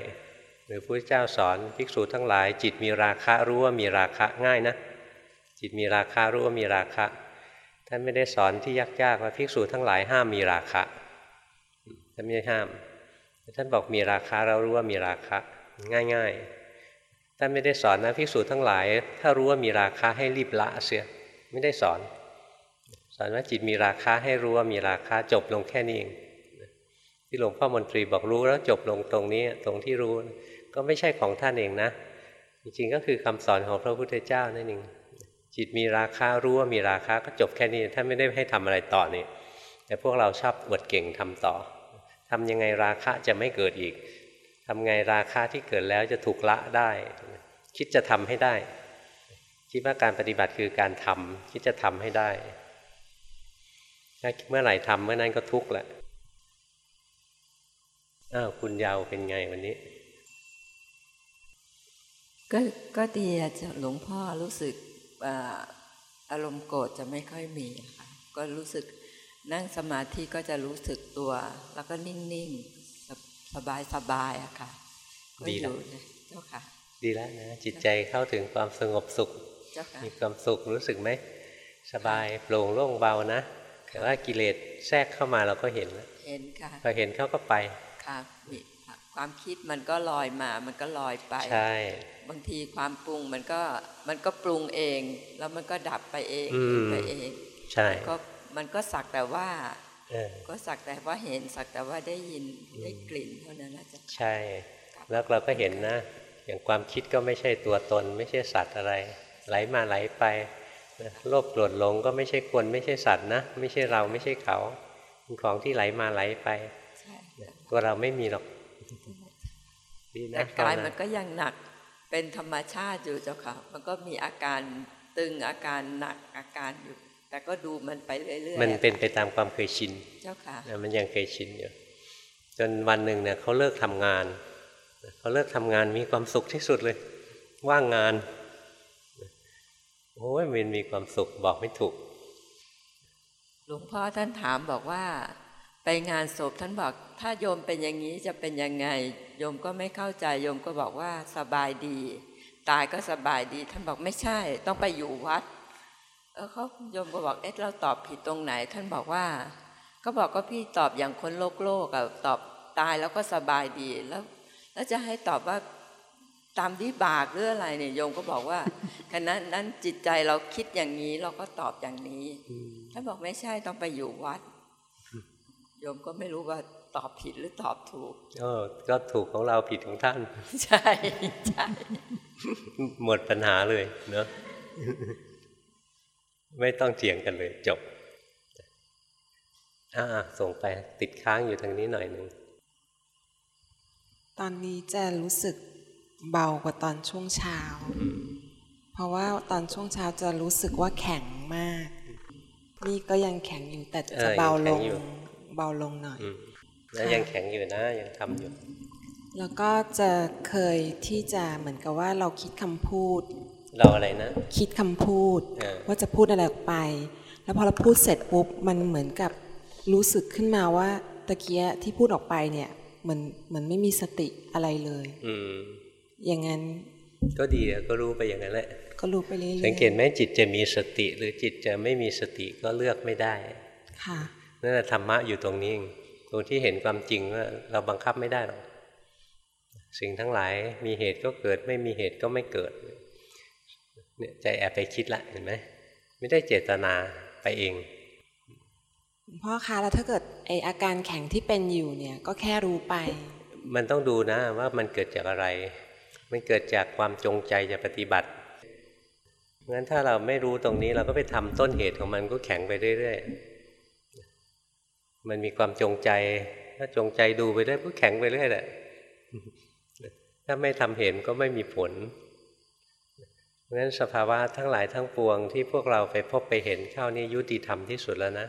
หรือพระเจ้าสอนภิกษุทั้งหลาย จิตมีราคะรู้ว่ามีราคะง่ายนะ จิตมีราคารู้ว่ามีราคะท่านไม่ได้สอนที่ยากๆว่าภิกษุทั้งหลายห้ามมีราคะท่านไม่ได้ห้ามท่านบอกมีราคาเรารู้ว่ามีราคะง่ายๆท่านไม่ได้สอนนะภิกษุทั้งหลาย ถ้ารู้ว่ามีราคาให้รีบละเสีย ไม่ได้สอน สอนว่าจิตมีราคาให้รู้ว่ามีราคาจบลงแค่นี้เองที่หลวงพ่อมนตรีบอกรู้แล้วจบลงตรงนี้ตรงที่รู้ก็ไม่ใช่ของท่านเองนะ จริงๆก็คือคำสอนของพระพุทธเจ้านั่นเองจิตมีราคารู้ว่ามีราคาก็จบแค่นี้ท่านไม่ได้ให้ทำอะไรต่อนี่แต่พวกเราชอบอวดเก่งทำต่อทำยังไงราคะจะไม่เกิดอีกทำไงราคาที่เกิดแล้วจะถูกละได้ คิดจะทำให้ได้ คิดว่าการปฏิบัติคือการทำคิดจะทำให้ได้ ถ้าเมื่อไหร่ทำเมื่อนั้นก็ทุกข์แหละอ้าวคุณยาวเป็นไงวันนี้ ก็ก็ดีอะเจ้าหลวงพ่อรู้สึกอ่าอารมณ์โกรธจะไม่ค่อยมีอะค่ะก็รู้สึกนั่งสมาธิก็จะรู้สึกตัว แล้วก็นิ่งๆ สบายสบายๆอะค่ะ ก็ดีอแล้วยู่เลยเจ้าค่ะ ดีแล้วนะ จิตใจเข้าถึงความสงบสุขเจ้าค่ะ มีความสุขรู้สึกไหมสบายโปร่งโล่งเบานะแต่ว่ากิเลสแทรกเข้ามาเราก็เห็นแล้วเห็นค่ะพอเห็นเขาก็ไปค่ะมีความคิดมันก็ลอยมา มันก็ลอยไปใช่บางทีความปรุงมันก็มันก็ปรุงเอง แล้วมันก็ดับไปเองอืมไปเองใช่ก็มันก็สักแต่ว่าเออก็สักแต่ว่าเห็นสักแต่ว่าได้ยินได้กลิ่นเท่านั้นนะจ๊ะใช่ แล้วเราก็เห็นนะ อย่างความคิดก็ไม่ใช่ตัวตน ไม่ใช่สัตว์อะไร ไหลมาไหลไปนะโลภโกรธหลงก็ไม่ใช่คนไม่ใช่สัตว์นะ ไม่ใช่เราไม่ใช่เขาเป็นของที่ไหลมาไหลไปใช่ตัวเราไม่มีหรอกดีนะแต่กายภวมันก็ยังหนักเป็นธรรมชาติอยู่เจ้าค่ะ มันก็มีอาการตึงอาการหนักอาการอยู่ แต่ก็ดูมันไปเรื่อยๆมันเป็นไปตามความเคยชินเจ้าค่ะนะมันยังเคยชินอยู่จนวันหนึ่งเนี่ยเขาเลิกทำงานเขาเลิกทำงานมีความสุขที่สุดเลย ว่างงาน โอ้ยมันมีความสุขบอกไม่ถูก หลวงพ่อท่านถามบอกว่า ไปงานศพท่านบอก ถ้าโยมเป็นอย่างนี้จะเป็นยังไง โยมก็ไม่เข้าใจโยมก็บอกว่าสบายดี ตายก็สบายดี ท่านบอกไม่ใช่ ต้องไปอยู่วัดเออเขาโยมก็บอกเอ๊ะเราตอบผิดตรงไหน ท่านบอกว่า ก็บอกก็พี่ตอบอย่างคนโลกโลกอะตอบตายแล้วก็สบายดีแล้ว แล้วจะให้ตอบว่า ตามวิบากหรืออะไรเนี่ยโยมก็บอกว่าขณะนั้นจิตใจเราคิดอย่างนี้เราก็ตอบอย่างนี้ท่านบอกไม่ใช่ต้องไปอยู่วัดโยมก็ไม่รู้ว่าตอบผิดหรือตอบถูกเออก็ถูกของเราผิดของท่าน ใช่ใช่หมดปัญหาเลยเนอะไม่ต้องเถียงกันเลย จบอ่าส่งไปติดค้างอยู่ทางนี้หน่อยหนึ่งตอนนี้จะรู้สึก เบากว่าตอนช่วงเช้า เพราะว่าตอนช่วงเช้าจะรู้สึกว่าแข็งมาก นี่ก็ยังแข็งอยู่แต่เอจะอเบาลยังงแข็งอยู่เบาลงหน่อยอืมแล้วยังแข็งอยู่นะยังทำอยู่ แล้วก็จะเคยที่จะเหมือนกับว่าเราคิดคำพูด เราอะไรนะ คิดคำพูดเออว่าจะพูดอะไรออกไป แล้วพอเราพูดเสร็จปุ๊บมันเหมือนกับรู้สึกขึ้นมาว่าตะเกียที่พูดออกไปเนี่ยเหมือนเหมือนไม่มีสติอะไรเลย อืม อย่างนั้น ก็ดีอะก็รู้ไปอย่างนั้นแหละ ก็รู้ไปเรื่อยๆสังเกตไหมจิตจะมีสติ หรือจิตจะไม่มีสติก็เลือกไม่ได้ ค่ะนั่นแหละธรรมะอยู่ตรงนี้เองตรงที่เห็นความจริงว่าเราบังคับไม่ได้หรอกสิ่งทั้งหลายมีเหตุก็เกิด ไม่มีเหตุก็ไม่เกิดเนี่ยใจแอบไปคิดละเห็นไหมไม่ได้เจตนาไปเองหลวงพ่อคะแล้วถ้าเกิดไออาการแข็งที่เป็นอยู่เนี่ยก็แค่รู้ไป มันต้องดูนะว่ามันเกิดจากอะไร มันเกิดจากความจงใจจะปฏิบัติงั้นถ้าเราไม่รู้ตรงนี้เราก็ไปทำต้นเหตุของมันก็แข็งไปเรื่อยๆ มันมีความจงใจ ถ้าจงใจดูไปเรื่อยก็แข็งไปเรื่อยแหละ ถ้าไม่ทำเห็นก็ไม่มีผลเพราะฉะนั้นสภาวะทั้งหลายทั้งปวงที่พวกเราไปพบไปเห็นเข้านี่ยุติธรรมที่สุดแล้วนะ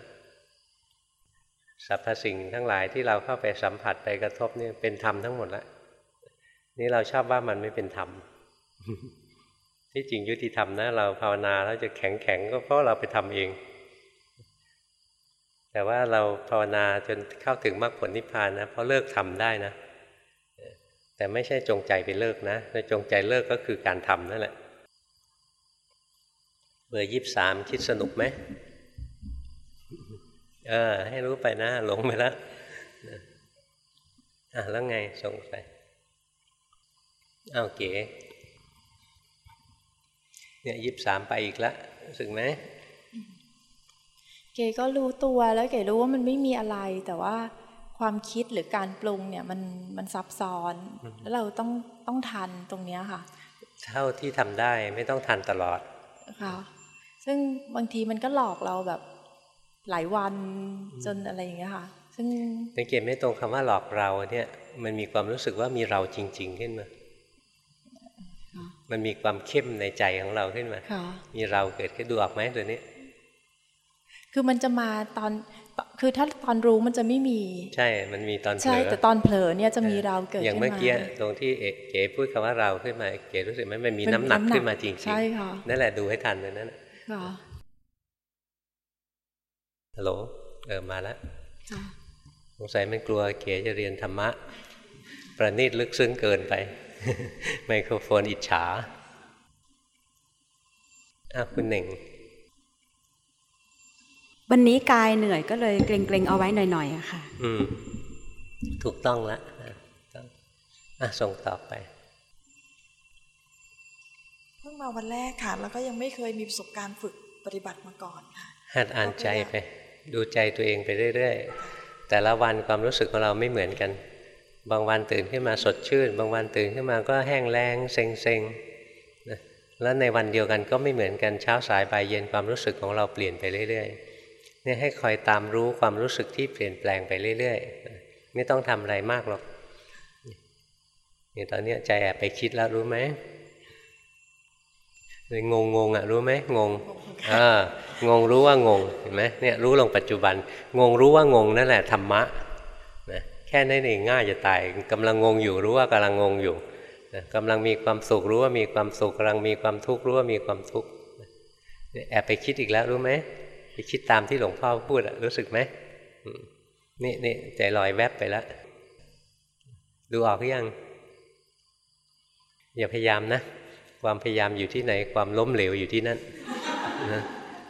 สรรพสิ่งทั้งหลายที่เราเข้าไปสัมผัสไปกระทบนี่เป็นธรรมทั้งหมดแล้ว นี่เราชอบว่ามันไม่เป็นธรรมที่จริงยุติธรรมนะ เราภาวนาแล้วจะแข็งแข็งก็เพราะเราไปทำเอง แต่ว่าเราภาวนาจนเข้าถึงมรรคผลนิพพานนะเพราะเลิกทำได้นะ แต่ไม่ใช่จงใจไปเลิกนะจงใจเลิกก็คือการทำนั่นแหละเบอร์ยี่สามคิดสนุกไหมเออ ให้รู้ไปนะหลงไปแล้วนะอะแล้วไงส่งไป อ้าวเก๋เนี่ยยี่สามไปอีกแล้วรู้สึกไหมเก๋ก็รู้ตัวแล้วเก๋รู้ว่ามันไม่มีอะไรแต่ว่าความคิดหรือการปรุงเนี่ยมันมันซับซ้อน แล้วเราต้องต้องทันตรงเนี้ยค่ะ เท่าที่ทำได้ไม่ต้องทันตลอดค่ะซึ่งบางทีมันก็หลอกเราแบบหลายวันจนอะไรอย่างเงี้ยค่ะ ซึ่งสังเกตไหมตรงคำว่าหลอกเราเนี่ยมันมีความรู้สึกว่ามีเราจริง ๆ ขึ้นมา มันมีความเข้มในใจของเราขึ้นมาค่ะมีเราเกิดขึ้นดูออกไหมตัวนี้ คือมันจะมาตอน คือถ้าตอนรู้มันจะไม่มี ใช่ มันมีตอนเผลใช่อแต่ตอนเผลอเนี่ยจะมีเราเกิดอย่างขึ้นเมื่อกี้มาตรงที่เอเก๋พูดคำว่าเราขึ้นมา เก๋รู้สึกไหมมันมีเป็นน้ำหนักน้ำหนักขึ้นมาจริงใช่ค่ะๆนั่นแหละดูให้ทันเลยนั่นน่ะค่ะฮัลโหล เออมาแล้วค่ะสงสัยมันกลัวเก๋จะเรียนธรรมะ ประณีตลึกซึ้งเกินไป ไมโครโฟนอิจฉาอ้าวคุณหนึ่ง วันนี้กายเหนื่อยก็เลยเกรงๆเอาไว้หน่อยๆอะค่ะ อืม ถูกต้องละอะต้องอะส่งต่อไปเพิ่งมาวันแรกค่ะ แล้วก็ยังไม่เคยมีประสบการณ์ฝึกปฏิบัติมาก่อนค่ะหัดอ่านใจไป ดูใจตัวเองไปเรื่อยๆแต่ละวันความรู้สึกของเราไม่เหมือนกัน บางวันตื่นขึ้นมาสดชื่น บางวันตื่นขึ้นมาก็แห้งแล้งเซ็งเซ็งๆนะแล้วในวันเดียวกันก็ไม่เหมือนกันเช้าสายบ่ายเย็นความรู้สึกของเราเปลี่ยนไปเรื่อยๆเนี่ยให้คอยตามรู้ความรู้สึกที่เปลี่ยนแปลงไปเรื่อยๆ ไม่ต้องทำอะไรมากหรอกนี่ตอนเนี้ยใจแอบไปคิดแล้วรู้ไหมเลยงงงอะรู้ไหมงงอ่างงรู้ว่างงเห็นไหมเนี่ยรู้ลงปัจจุบัน งงรู้ว่างงนั่นแหละธรรมะ ค่นั้นเองง่ายจะตายกำลังงงอยู่รู้ว่ากำลังงงอยู่นะกำลังมีความสุขรู้ว่ามีความสุขกำลังมีความทุกข์รู้ว่ามีความทุกข์แอบไปคิดอีกแล้วรู้ไหมไปคิดตามที่หลวงพ่อพูดอะรู้สึกไหมนี่นี่ใจลอยแวบไปแล้วดูออกหรือยังอย่าพยายามนะ ความพยายามอยู่ที่ไหน ความล้มเหลวอยู่ที่นั่น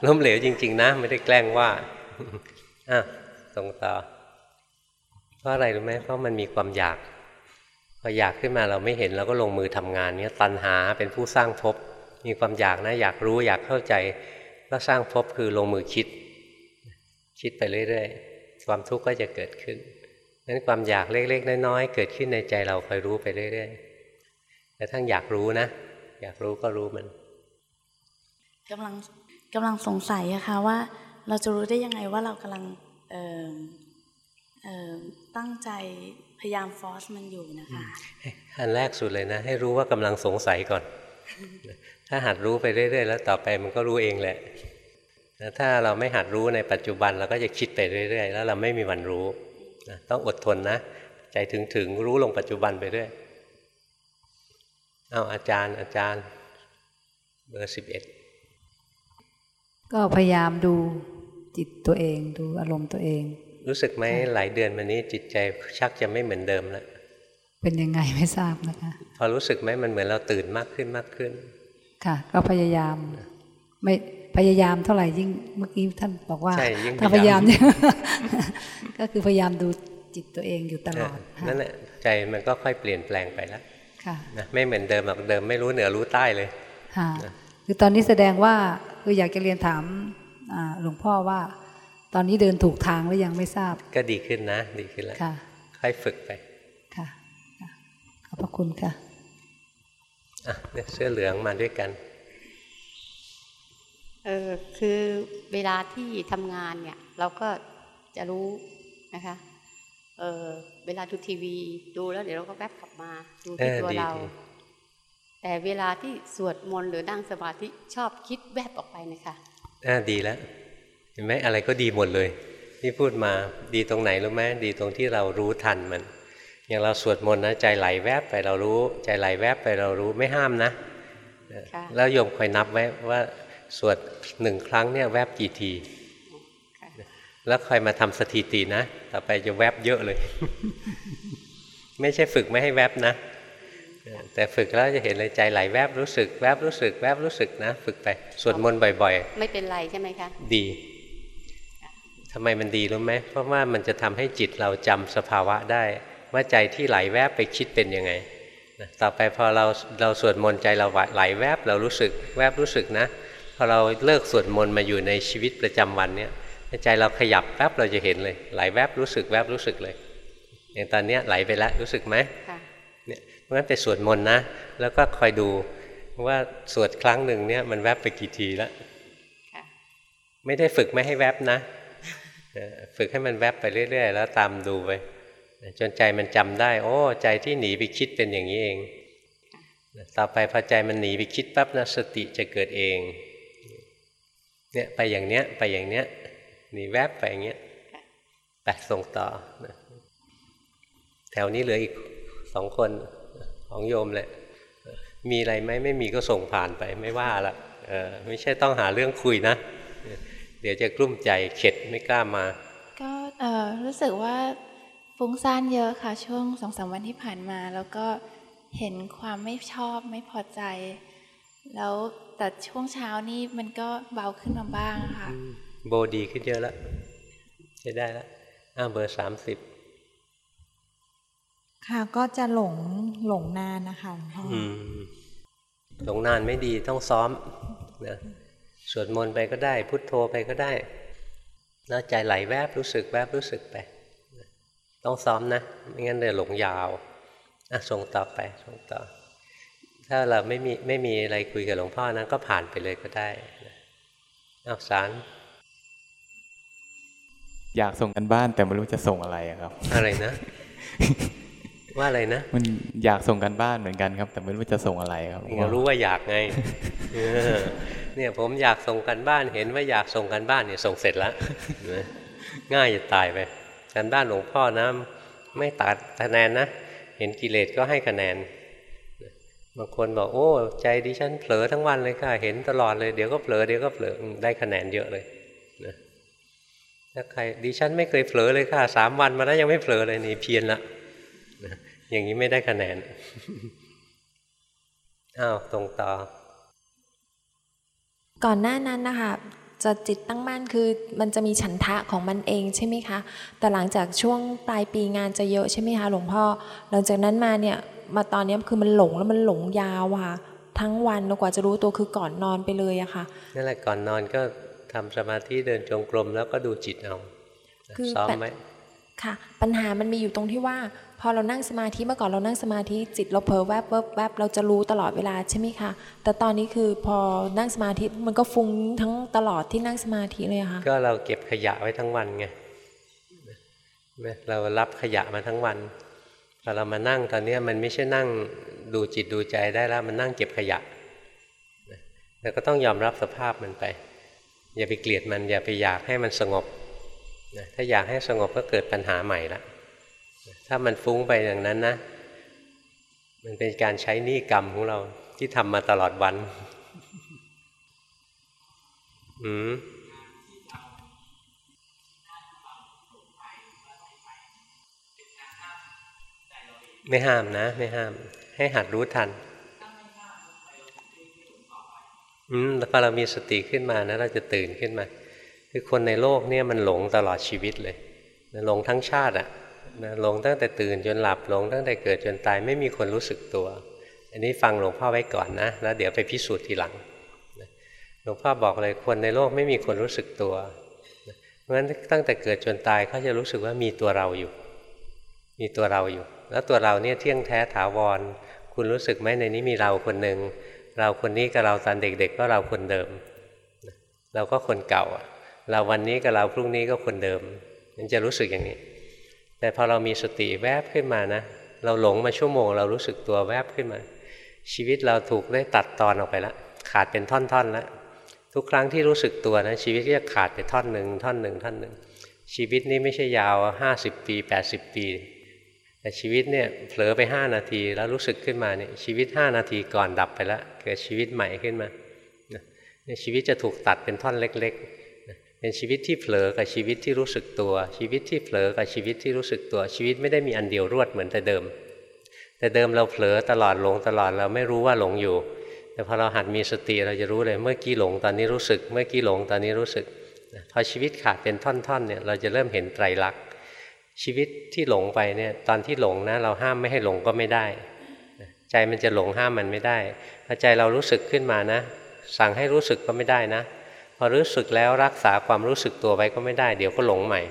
ล้มเหลวจริง ๆ นะ ไม่ได้แกล้งว่าอะส่งต่อ เพราะอะไรรู้ไหมเพราะมันมีความอยากพออยากขึ้นมาเราไม่เห็นเราก็ลงมือทำงานเนี้ยตัณหาเป็นผู้สร้างภพมีความอยากนะอยากรู้อยากเข้าใจก็สร้างภพคือลงมือคิด คิดไปเรื่อยๆ ความทุกข์ก็จะเกิดขึ้นนั้นความอยากเล็กๆ น้อยๆ เกิดขึ้นในใจเราคอยรู้ไปเรื่อยๆแต่ทั้งอยากรู้นะ อยากรู้ก็รู้มันกำลังกำลังสงสัยอะคะว่า เราจะรู้ได้ยังไงว่าเรากำลังเอ ตั้งใจพยายามฟอสมันอยู่นะคะ อันแรกสุดเลยนะ ให้รู้ว่ากำลังสงสัยก่อน ถ้าหัดรู้ไปเรื่อยๆ แล้วต่อไปมันก็รู้เองแหละนะถ้าเราไม่หัดรู้ในปัจจุบันเราก็จะคิดไปเรื่อยๆ แล้วเราไม่มีวันรู้นะต้องอดทนนะ ใจถึงถึงรู้ลงปัจจุบันไปเรื่อยเอาอาจารย์อาจารย์เบอร์สิบเอ็ดก็พยายามดูจิตตัวเองดูอารมณ์ตัวเอง รู้สึกไหมหลายเดือนมานี้จิตใจชักจะไม่เหมือนเดิมแล้วเป็นยังไงไม่ทราบนะคะ พอรู้สึกไหมมันเหมือนเราตื่นมากขึ้นมากขึ้น ค่ะ ก็พยายาม ไม่พยายามเท่าไหร่ยิ่งเมื่อกี้ท่านบอกว่าใช่ยิ่งถ้าพพยายายยายามมก็คือพยายามดูจิตตัวเองอยู่ตลอดเออนั่นแหละใจมันก็ค่อยเปลี่ยนแปลงไปแล้วค่ะนะไม่เหมือนเดิมหรอกเดิมไม่รู้เหนือรู้ใต้เลยค่ะคือตอนนี้แสดงว่าคืออยากจะเรียนถามอ่าหลวงพ่อว่า ตอนนี้เดินถูกทางหรือยังไม่ทราบ ก็ดีขึ้นนะ ดีขึ้นแล้วค่ะค่อยฝึกไปค่ะค่ะขอบพระคุณค่ะอะเนี่ยเสื้อเหลืองมาด้วยกันเออคือเวลาที่ทำงานเนี่ย เราก็จะรู้นะคะเออเวลาดูทีวีดูแล้วเดี๋ยวเราก็แวบกลับมาดูที่เออตัวดีเราดีแต่เวลาที่สวดมนต์หรือนั่งสมาธิชอบคิดแวบออกไปนะคะอ่าดีแล้ว เห็นไหมอะไรก็ดีหมดเลยที่พูดมาดีตรงไหนรู้ไหมดีตรงที่เรารู้ทันมัน อย่างเราสวดมนต์นะใจไหลแวบไปเรารู้ ใจไหลแวบไปเรารู้ไม่ห้ามนะค่ะแล้วโยมคอยนับไว้ว่าสวดหนึ่งครั้งเนี่ยแวบกี่ทีค่ะแล้วคอยมาทำสถิตินะ ต่อไปจะแวบเยอะเลย ไม่ใช่ฝึกไม่ให้แวบนะเออแต่ฝึกแล้วจะเห็นเลยใจไหลแวบรู้สึก แวบรู้สึก แวบรู้สึกนะ ฝึกไปสวดมนต์บ่อยไม่เป็นไรใช่ไหมคะๆดี ทำไมมันดีรู้ไหมเพราะว่ามันจะทำให้จิตเราจำสภาวะได้ ว่าใจที่ไหลแวบไปคิดเป็นยังไงนะต่อไปพอเราเราสวดมนต์ใจเราไหลแวบเรารู้สึกแวบรู้สึกนะพอเราเลิกสวดมนต์มาอยู่ในชีวิตประจำวันเนี่ยใจเราขยับแวบเราจะเห็นเลยไหลแวบรู้สึกแวบรู้สึกเลยอย่างตอนเนี้ยไหลไปแล้วรู้สึกไหมค่ะเนี่ยเพราะฉะนั้นไปสวดมนต์นะ แล้วก็คอยดูว่าสวดครั้งหนึ่งเนี่ยมันแวบไปกี่ทีแล้วค่ะไม่ได้ฝึกไม่ให้แวบนะเออ ฝึกให้มันแวบไปเรื่อย ๆ แล้วตามดูไปจนใจมันจำได้ โอ้ใจที่หนีไปคิดเป็นอย่างนี้เอง ต่อไปพอใจมันหนีไปคิดปั๊บนะสติจะเกิดเองเนี่ยไปอย่างเนี้ยไปอย่างเนี้ยหนีแวบไปอย่างเงี้ยไปส่งต่อ แถวนี้เหลืออีกสองคนของโยมแหละ มีอะไรไหมไม่มีก็ส่งผ่านไปไม่ว่าละเออไม่ใช่ต้องหาเรื่องคุยนะ เดี๋ยวจะกลุ้มใจเข็ดไม่กล้ามา ก็เอ่อรู้สึกว่าฟุ้งซ่านเยอะค่ะช่วงสองสามวันที่ผ่านมา แล้วก็เห็นความไม่ชอบไม่พอใจ แล้วแต่ช่วงเช้านี่มันก็เบาขึ้นมาบ้างค่ะ โบดีขึ้นเยอะแล้วใช้ได้แล้วอ้าเบอร์สามสิบค่ะก็จะหลงหลงนานนะคะหลวงพ่ออหลงนานไม่ดีต้องซ้อมนะ สวดมนต์ไปก็ได้ พุทโธไปก็ได้แล้วใจไหลแวบรู้สึกแวบรู้สึกไป ต้องซ้อมนะไม่งั้นเดี๋ยวหลงยาวอะส่งต่อไปส่งต่อ ถ้าเราไม่มีไม่มีอะไรคุยกับหลวงพ่อนั้นก็ผ่านไปเลยก็ได้เอาสารอยากส่งกันบ้านแต่ไม่รู้จะส่งอะไรอะครับ อะไรนะ ว่าอะไรนะ มันอยากส่งกันบ้านเหมือนกันครับ แต่ไม่รู้จะส่งอะไรครับเรารู้ว่าอยากไงเออเนี่ยผมอยากส่งกันบ้านเห็นว่าอยากส่งกันบ้านเนี่ยส่งเสร็จแล้วนะง่ายจะตายไปกันบ้านหลวงพ่อนะไม่ตัดคะแนนนะเห็นกิเลสก็ให้คะแนนบางคนบอกโอ้ใจดิฉันเผลอทั้งวันเลยค่ะ เห็นตลอดเลยเดี๋ยวก็เผลอเดี๋ยวก็เผลอได้คะแนนเยอะเลยนะถ้าใครดิฉันไม่เคยเผลอเลยค่ะสามวันมาแล้วยังไม่เผลอเลยนี่เพี้ยนละนะ อย่างนี้ไม่ได้คะแนนอ้าวตรงต่อ ก่อนหน้านั้นนะคะจะจิตตั้งมั่นคือมันจะมีฉันทะของมันเองใช่ไหมคะ แต่หลังจากช่วงปลายปีงานจะเยอะใช่ไหมคะหลวงพ่อ หลังจากนั้นมาเนี่ยมาตอนนี้คือมันหลงแล้วมันหลงยาวอะค่ะทั้งวันแล้วกว่าจะรู้ตัวคือก่อนนอนไปเลยอะค่ะนั่นแหละก่อนนอนก็ทำสมาธิเดินจงกรมแล้วก็ดูจิตเอาคือซ้อมแต่ไหมค่ะ ปัญหามันมีอยู่ตรงที่ว่าพอเรานั่งสมาธิเมื่อก่อนเรานั่งสมาธิจิตเราเผลอแวบแวบแวบเราจะรู้ตลอดเวลาใช่ไหมคะ แต่ตอนนี้คือพอนั่งสมาธิมันก็ฟุ้งทั้งตลอดที่นั่งสมาธิเลยค่ะ ก็เราเก็บขยะไว้ทั้งวันไงเรารับขยะมาทั้งวันพอเรามานั่งตอนนี้มันไม่ใช่นั่งดูจิตดูใจได้แล้วมันนั่งเก็บขยะเราก็ต้องยอมรับสภาพมันไป อย่าไปเกลียดมันอย่าไปอยากให้มันสงบนะถ้าอยากให้สงบก็เกิดปัญหาใหม่ละ ถ้ามันฟุ้งไปอย่างนั้นนะ มันเป็นการใช้หนี้กรรมของเราที่ทำมาตลอดวัน อืมไม่ห้ามนะ ไม่ห้าม ให้หัดรู้ทันอืมแล้วพอเรามีสติขึ้นมานะ เราจะตื่นขึ้นมา คือคนในโลกเนี่ยมันหลงตลอดชีวิตเลย หลงทั้งชาติอะ นะหลงตั้งแต่ตื่นจนหลับหลงตั้งแต่เกิดจนตายไม่มีคนรู้สึกตัว อันนี้ฟังหลวงพ่อไว้ก่อนนะแล้วเดี๋ยวไปพิสูจน์ทีหลังหลวงพ่อบอกเลยคนในโลกไม่มีคนรู้สึกตัวเพราะฉะนั้นตั้งแต่เกิดจนตายเขาจะรู้สึกว่ามีตัวเราอยู่ มีตัวเราอยู่ แล้วตัวเราเนี่ยเที่ยงแท้ถาวร คุณรู้สึกไหมในนี้มีเราคนหนึ่งเราคนนี้กับเราตอนเด็กๆก็เราคนเดิม เราก็คนเก่า เราวันนี้กับเราพรุ่งนี้ก็คนเดิม มันจะรู้สึกอย่างนี้ แต่พอเรามีสติแวบขึ้นมานะ เราหลงมาชั่วโมง เรารู้สึกตัวแวบขึ้นมา ชีวิตเราถูกได้ตัดตอนออกไปแล้วขาดเป็นท่อนๆแล้วทุกครั้งที่รู้สึกตัวนะชีวิตก็จะขาดไปท่อนหนึ่งท่อนหนึ่งท่อนหนึ่งชีวิตนี้ไม่ใช่ยาวห้าสิบปีแปดสิบปี แต่ชีวิตเนี่ยเผลอไปห้านาทีแล้วรู้สึกขึ้นมาเนี่ยชีวิตห้านาทีก่อนดับไปแล้วเกิดชีวิตใหม่ขึ้นมาเนี่ยชีวิตจะถูกตัดเป็นท่อนเล็ก ๆ เป็นชีวิตที่เผลอกับชีวิตที่รู้สึกตัว ชีวิตที่เผลอกับชีวิตที่รู้สึกตัว ชีวิตไม่ได้มีอันเดียวรวดเหมือนแต่เดิม แต่เดิมเราเผลอตลอดหลงตลอดเราไม่รู้ว่าหลงอยู่ แต่พอเราหัดมีสติเราจะรู้เลยเมื่อกี้หลงตอนนี้รู้สึก เมื่อกี้หลงตอนนี้รู้สึกพอชีวิตขาดเป็นท่อนๆเนี่ยเราจะเริ่มเห็นไตรลักษณ์ชีวิตที่หลงไปเนี่ยตอนที่หลงนะเราห้ามไม่ให้หลงก็ไม่ได้ ใจมันจะหลงห้ามมันไม่ได้พอใจเรารู้สึกขึ้นมานะ สั่งให้รู้สึกก็ไม่ได้นะ อรู้สึกแล้วรักษาความรู้สึกตัวไว้ก็ไม่ได้ เดี๋ยวก็หลงใหม่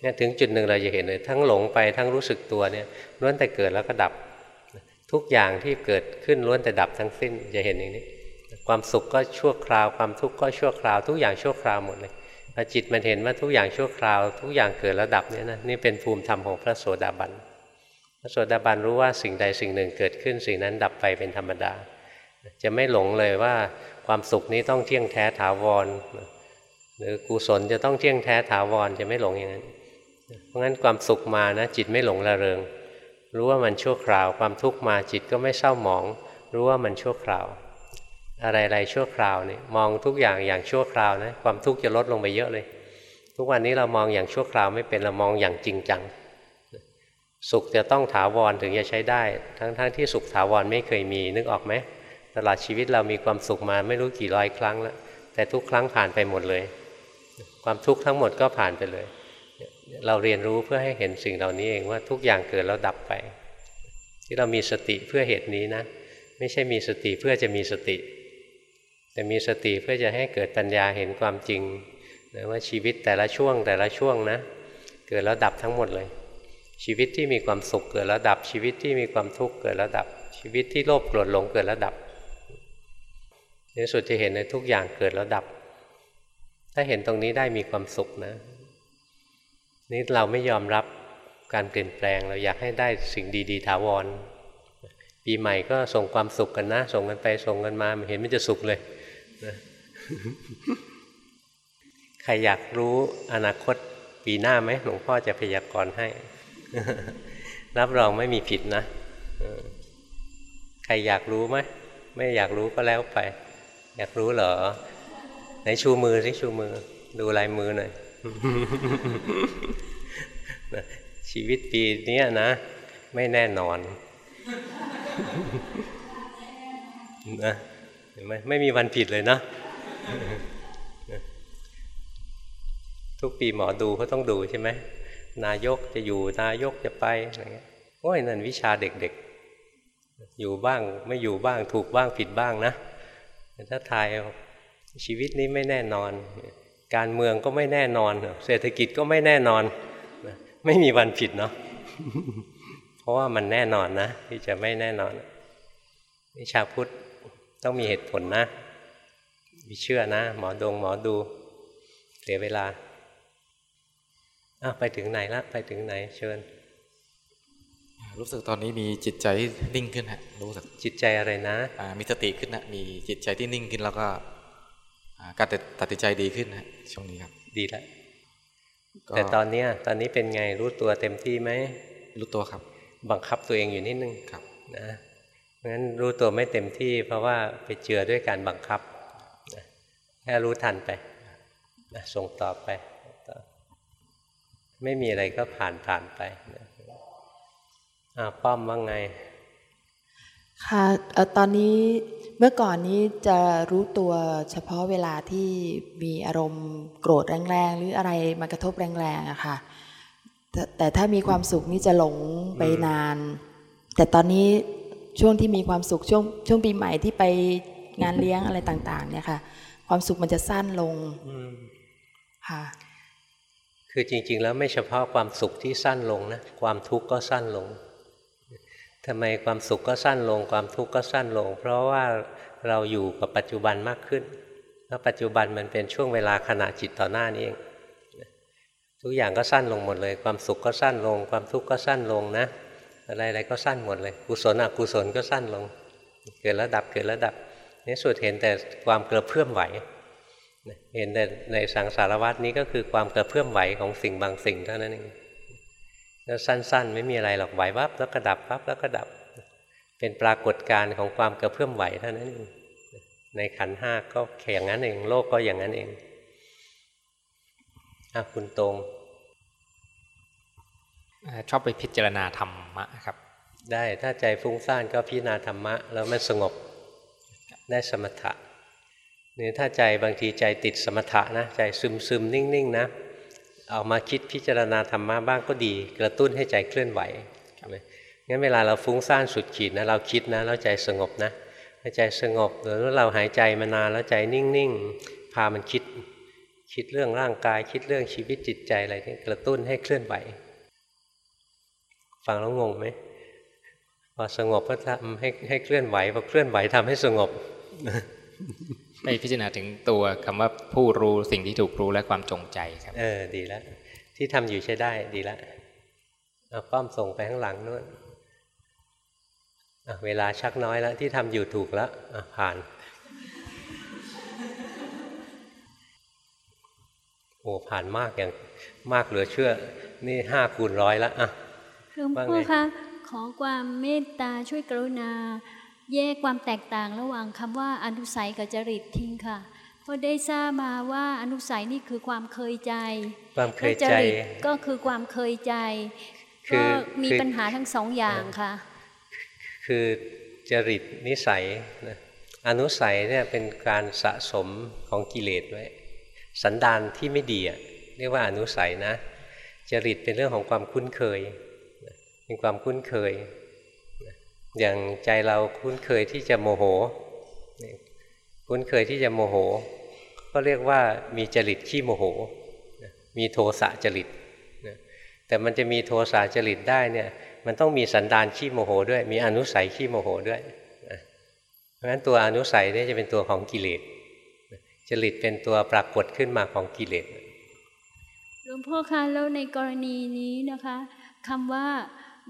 เนี่ยถึงจุดหนึ่งเราจะเห็นเลยทั้งหลงไปทั้งรู้สึกตัวเนี่ยล้วนแต่เกิดแล้วก็ดับ ทุกอย่างที่เกิดขึ้นล้วนแต่ดับทั้งสิ้นจะเห็นอย่างนี้ ความสุขก็ชั่วคราว ความทุกข์ก็ชั่วคราว ทุกอย่างชั่วคราวหมดเลยพอจิตมันเห็นว่าทุกอย่างชั่วคราว ทุกอย่างเกิดแล้วดับเนี่ยนะนี่เป็นภูมิธรรมของพระโสดาบันพระโสดาบันรู้ว่าสิ่งใดสิ่งหนึ่งเกิดขึ้นสิ่งนั้นดับไปเป็นธรรมดา จะไม่หลงเลยว่า ความสุขนี้ต้องเที่ยงแท้ถาวร หรือกุศลจะต้องเที่ยงแท้ถาวรจะไม่หลงอย่างนั้น เพราะงั้นความสุขมานะจิตไม่หลงระเริง รู้ว่ามันชั่วคราว ความทุกข์มาจิตก็ไม่เศร้าหมอง รู้ว่ามันชั่วคราว อะไรๆชั่วคราวนี่มองทุกอย่างอย่างชั่วคราวนะความทุกข์จะลดลงไปเยอะเลย ทุกวันนี้เรามองอย่างชั่วคราวไม่เป็นเรามองอย่างจริงจังสุขจะต้องถาวรถึงจะใช้ได้ ทั้งๆทที่สุขถาวรไม่เคยมีนึกออกไหม ตลอดชีวิตเรามีความสุขมาไม่รู้กี่ร้อยครั้งแล้ว แต่ทุกครั้งผ่านไปหมดเลย ความทุกข์ทั้งหมดก็ผ่านไปเลย เราเรียนรู้เพื่อให้เห็นสิ่งเหล่านี้เองว่าทุกอย่างเกิดแล้วดับไป ที่เรามีสติเพื่อเหตุนี้นะ ไม่ใช่มีสติเพื่อจะมีสติ แต่มีสติเพื่อจะให้เกิดปัญญาเห็นความจริงนะว่าชีวิตแต่ละช่วงแต่ละช่วงนะ เกิดแล้วดับทั้งหมดเลย ชีวิตที่มีความสุขเกิดแล้วดับชีวิตที่มีความทุกข์เกิดแล้วดับ ชีวิตที่โลภโกรธหลงเกิดแล้วดับ ในสุดจะเห็นในทุกอย่างเกิดแล้วดับ ถ้าเห็นตรงนี้ได้มีความสุขนะ นี่เราไม่ยอมรับการเปลี่ยนแปลงเราอยากให้ได้สิ่งดี ๆ ถาวร ปีใหม่ก็ส่งความสุขกันนะ ส่งกันไปส่งกันมาเห็นมันจะสุขเลยนะใครอยากรู้อนาคตปีหน้าไหมหลวงพ่อจะพยากรณ์ให้ รับรองไม่มีผิดนะใครอยากรู้ไหมไม่อยากรู้ก็แล้วไป อยากรู้เหรอ ไหนชูมือสิชูมือ ดูลายมือหน่อยชีวิตปีนี้นะ ไม่แน่นอนนะเห็นไหมไม่มีวันผิดเลยนะ ทุกปีหมอดูเขาต้องดูใช่ไหมนายกจะอยู่นายกจะไปอะไรเงี้ยโอ้ยนั่นวิชาเด็กๆ อยู่บ้างไม่อยู่บ้างถูกบ้างผิดบ้างนะ แต่ถ้าทายชีวิตนี้ไม่แน่นอน การเมืองก็ไม่แน่นอน เศรษฐกิจก็ไม่แน่นอน ไม่มีวันผิดเนาะเพราะว่ามันแน่นอนนะที่จะไม่แน่นอนวิชาพุทธต้องมีเหตุผลนะมีเชื่อนะ หมอดงหมอดู เสียเวลาอ้าไปถึงไหนละไปถึงไหนเชิญ รู้สึกตอนนี้มีจิตใจที่นิ่งขึ้นฮะรู้สึกจิตใจอะไรนะมีสติขึ้นนะมีจิตใจที่นิ่งขึ้นแล้วก็การตัดสินใจดีขึ้นนะช่วงนี้ครับ ดีแล้วแต่ตอนนี้ตอนนี้เป็นไงรู้ตัวเต็มที่ไหมรู้ตัวครับ บังคับตัวเองอยู่นิดนึงครับนะเพราะฉะนั้นรู้ตัวไม่เต็มที่ เพราะว่าไปเจือด้วยการบังคับแค่รู้ทันไปนะส่งต่อไป ไม่มีอะไรก็ผ่านผ่านไปนะ ป้อมว่าไง ค่ะตอนนี้เมื่อก่อนนี้จะรู้ตัวเฉพาะเวลาที่มีอารมณ์โกรธแรงๆ หรืออะไรมากระทบแรงๆอะค่ะแต่ถ้ามีความสุขนี่จะหลงไปนาน แต่ตอนนี้ช่วงที่มีความสุขช่วงช่วงปีใหม่ที่ไปงานเลี้ยงอะไรต่าง ๆ เนี่ยค่ะ ความสุขมันจะสั้นลงค่ะคือจริง ๆ แล้วไม่เฉพาะความสุขที่สั้นลงนะ ความทุกข์ก็สั้นลง ทำไมความสุขก็สั้นลง ความทุกข์ก็สั้นลง เพราะว่าเราอยู่กับปัจจุบันมากขึ้นแล้วปัจจุบันมันเป็นช่วงเวลาขณะจิตต่อหน้านี้เองทุกอย่างก็สั้นลงหมดเลย ความสุขก็สั้นลง ความทุกข์ก็สั้นลงนะ อะไรๆก็สั้นหมดเลย กุศลอกุศลก็สั้นลง เกิดระดับเกิดระดับในสุดเห็นแต่ความกระเพื่อมไหวเห็นแต่ในสังสารวัตนี้ก็คือความกระเพื่อมไหวของสิ่งบางสิ่งเท่านั้นเอง แล้วสั้นๆ ไม่มีอะไรหรอกไหววับแล้วก็ดับวับแล้วก็ดับ เป็นปรากฏการณ์ของความกระเพื่อมไหวเท่านั้นเองในขันห้าก็แข่งนั้นเองโลกก็อย่างนั้นเองอะคุณตรงชอบไปพิจารณาธรรมะครับ ได้ถ้าใจฟุ้งซ่านก็พิจารณาธรรมะ แล้วมันสงบได้สมถะนี่ถ้าใจบางทีใจติดสมถะนะใจซึมซึมนิ่งๆนะ เอามาคิดพิจารณาธรรมะบ้างก็ดี กระตุ้นให้ใจเคลื่อนไหวงั้นเวลาเราฟุ้งซ่านสุดขีดนะเราคิดนะแล้วใจสงบนะใจสงบหรือว่าเราหายใจมานานแล้วใจนิ่งๆพามันคิด คิดเรื่องร่างกาย คิดเรื่องชีวิตจิตใจอะไรนี่กระตุ้นให้เคลื่อนไหวฟังแล้วงงไหมพอสงบก็ทำให้ให้เคลื่อนไหวพอเคลื่อนไหวทำให้สงบ ให้พิจารณาถึงตัวคำว่าผู้รู้สิ่งที่ถูกรู้และความจงใจครับ เออดีแล้วที่ทำอยู่ใช้ได้ดีแล้วเอาป้อมส่งไปข้างหลังนู้นเวลาชักน้อยแล้วที่ทำอยู่ถูกแล้วผ่านโอ้ผ่านมากอย่างมากเหลือเชื่อ นี่ห้าคูณร้อยละอะหลวงพ่อคะขอความเมตตาช่วยกรุณา แยกความแตกต่างระหว่างคำว่าอนุสัยกับจริตทิ้งค่ะเพราะได้ทราบมาว่าอนุสัยนี่คือความเคยใจ ความเคยและใจริตก็คือความเคยใจคืก็อมีคือปัญหาทั้งสองอย่างค่ะ คือจริตนิสัยนะอนุสัยเนี่ยเป็นการสะสมของกิเลสไว้สันดานที่ไม่ดีอะเรียกว่าอนุสัยนะ จริตเป็นเรื่องของความคุ้นเคยนะเป็นความคุ้นเคยนะ อย่างใจเราคุ้นเคยที่จะโมโห คุ้นเคยที่จะโมโห ก็เรียกว่ามีจริตขี้โมโห มีโทสะจริต แต่มันจะมีโทสะจริตได้เนี่ย มันต้องมีสันดานขี้โมโหด้วย มีอนุสัยขี้โมโหด้วยเพราะฉะนั้นตัวอนุสัยนี่จะเป็นตัวของกิเลส จริตเป็นตัวปรากฏขึ้นมาของกิเลสหลวงพ่อคะแล้วในกรณีนี้นะคะคำว่า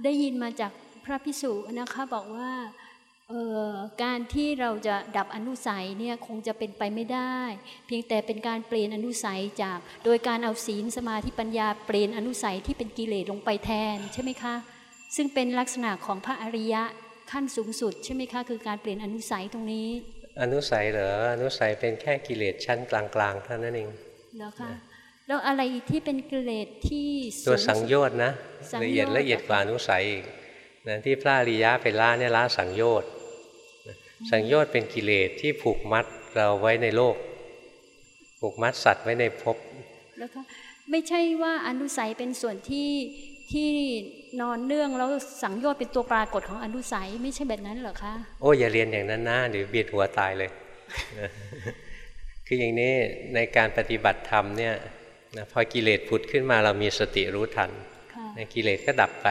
ได้ยินมาจาก พระพิสุนะคะบอกว่าเอ่อการที่เราจะดับอนุสัยเนี่ยคงจะเป็นไปไม่ได้ เพียงแต่เป็นการเปลี่ยนอนุสัยจาก โดยการเอาศีลสมาธิปัญญาเปลี่ยนอนุสัยที่เป็นกิเลสลงไปแทนใช่ไหมคะซึ่งเป็นลักษณะของพระอริยะขั้นสูงสุดใช่ไหมคะคือการเปลี่ยนอนุสัยตรงนี้ อนุสัยเหรออนุสัยเป็นแค่กิเลสชั้นกลางๆเท่านั้นเองแล้วคะแล้วอะไรที่เป็นกิเลสที่ตัวสูสังสุดโยชน์นะสังโยชน์ละเอียดละเอียดกว่าอนุสัยอีก นะที่พระอริยะไปละเนี่ยละสังโยชน์นะสังโยชน์เป็นกิเลสที่ผูกมัดเราไว้ในโลก ผูกมัดสัตว์ไว้ในภพแล้วก็ไม่ใช่ว่าอนุสัยเป็นส่วนที่ที่นอนเนื่องแล้วสังโยชน์เป็นตัวปรากฏของอนุสัยไม่ใช่แบบนั้นเหรอคะโอ้อย่าเรียนอย่างนั้นนะเดี๋ยวเบียดหัวตายเลย คืออย่างนี้ในการปฏิบัติธรรมเนี่ยนะพอกิเลสผุดขึ้นมาเรามีสติรู้ทันค่ะนะกิเลสก็ดับไป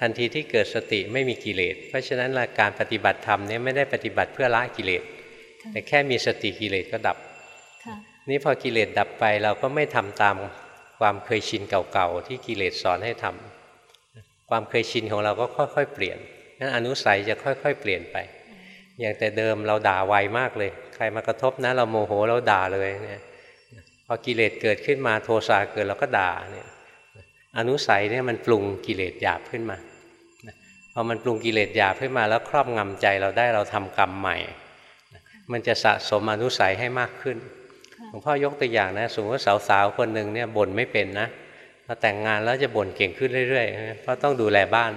ทันทีที่เกิดสติไม่มีกิเลส เพราะฉะนั้นการปฏิบัติธรรมเนี่ยไม่ได้ปฏิบัติเพื่อละกิเลส แต่แค่มีสติกิเลสก็ดับค่ะนี่พอกิเลสดับไปเราก็ไม่ทำตามความเคยชินเก่าๆที่กิเลสสอนให้ทำความเคยชินของเราก็ค่อยๆ เปลี่ยนนั้นอนุสัยจะค่อยๆ เปลี่ยนไป อย่างแต่เดิมเราด่าไวมากเลย ใครมากระทบนะเราโมโหเราด่าเลยเนี่ยพอกิเลสเกิดขึ้นมาโทสะเกิดเราก็ด่าเนี่ย อนุสัยเนี่ยมันปรุงกิเลสหยาบขึ้นมาพอมันปรุงกิเลสหยาบขึ้นมา แล้วครอบงำใจเราได้เราทำกรรมใหม่ มันจะสะสมอนุสัยให้มากขึ้นหลวงพ่อยกตัวอย่างนะสมมติว่าสาวๆคนหนึ่งเนี่ยบ่นไม่เป็นนะพอแต่งงานแล้วจะบ่นเก่งขึ้นเรื่อยๆเพราะต้องดูแลบ้าน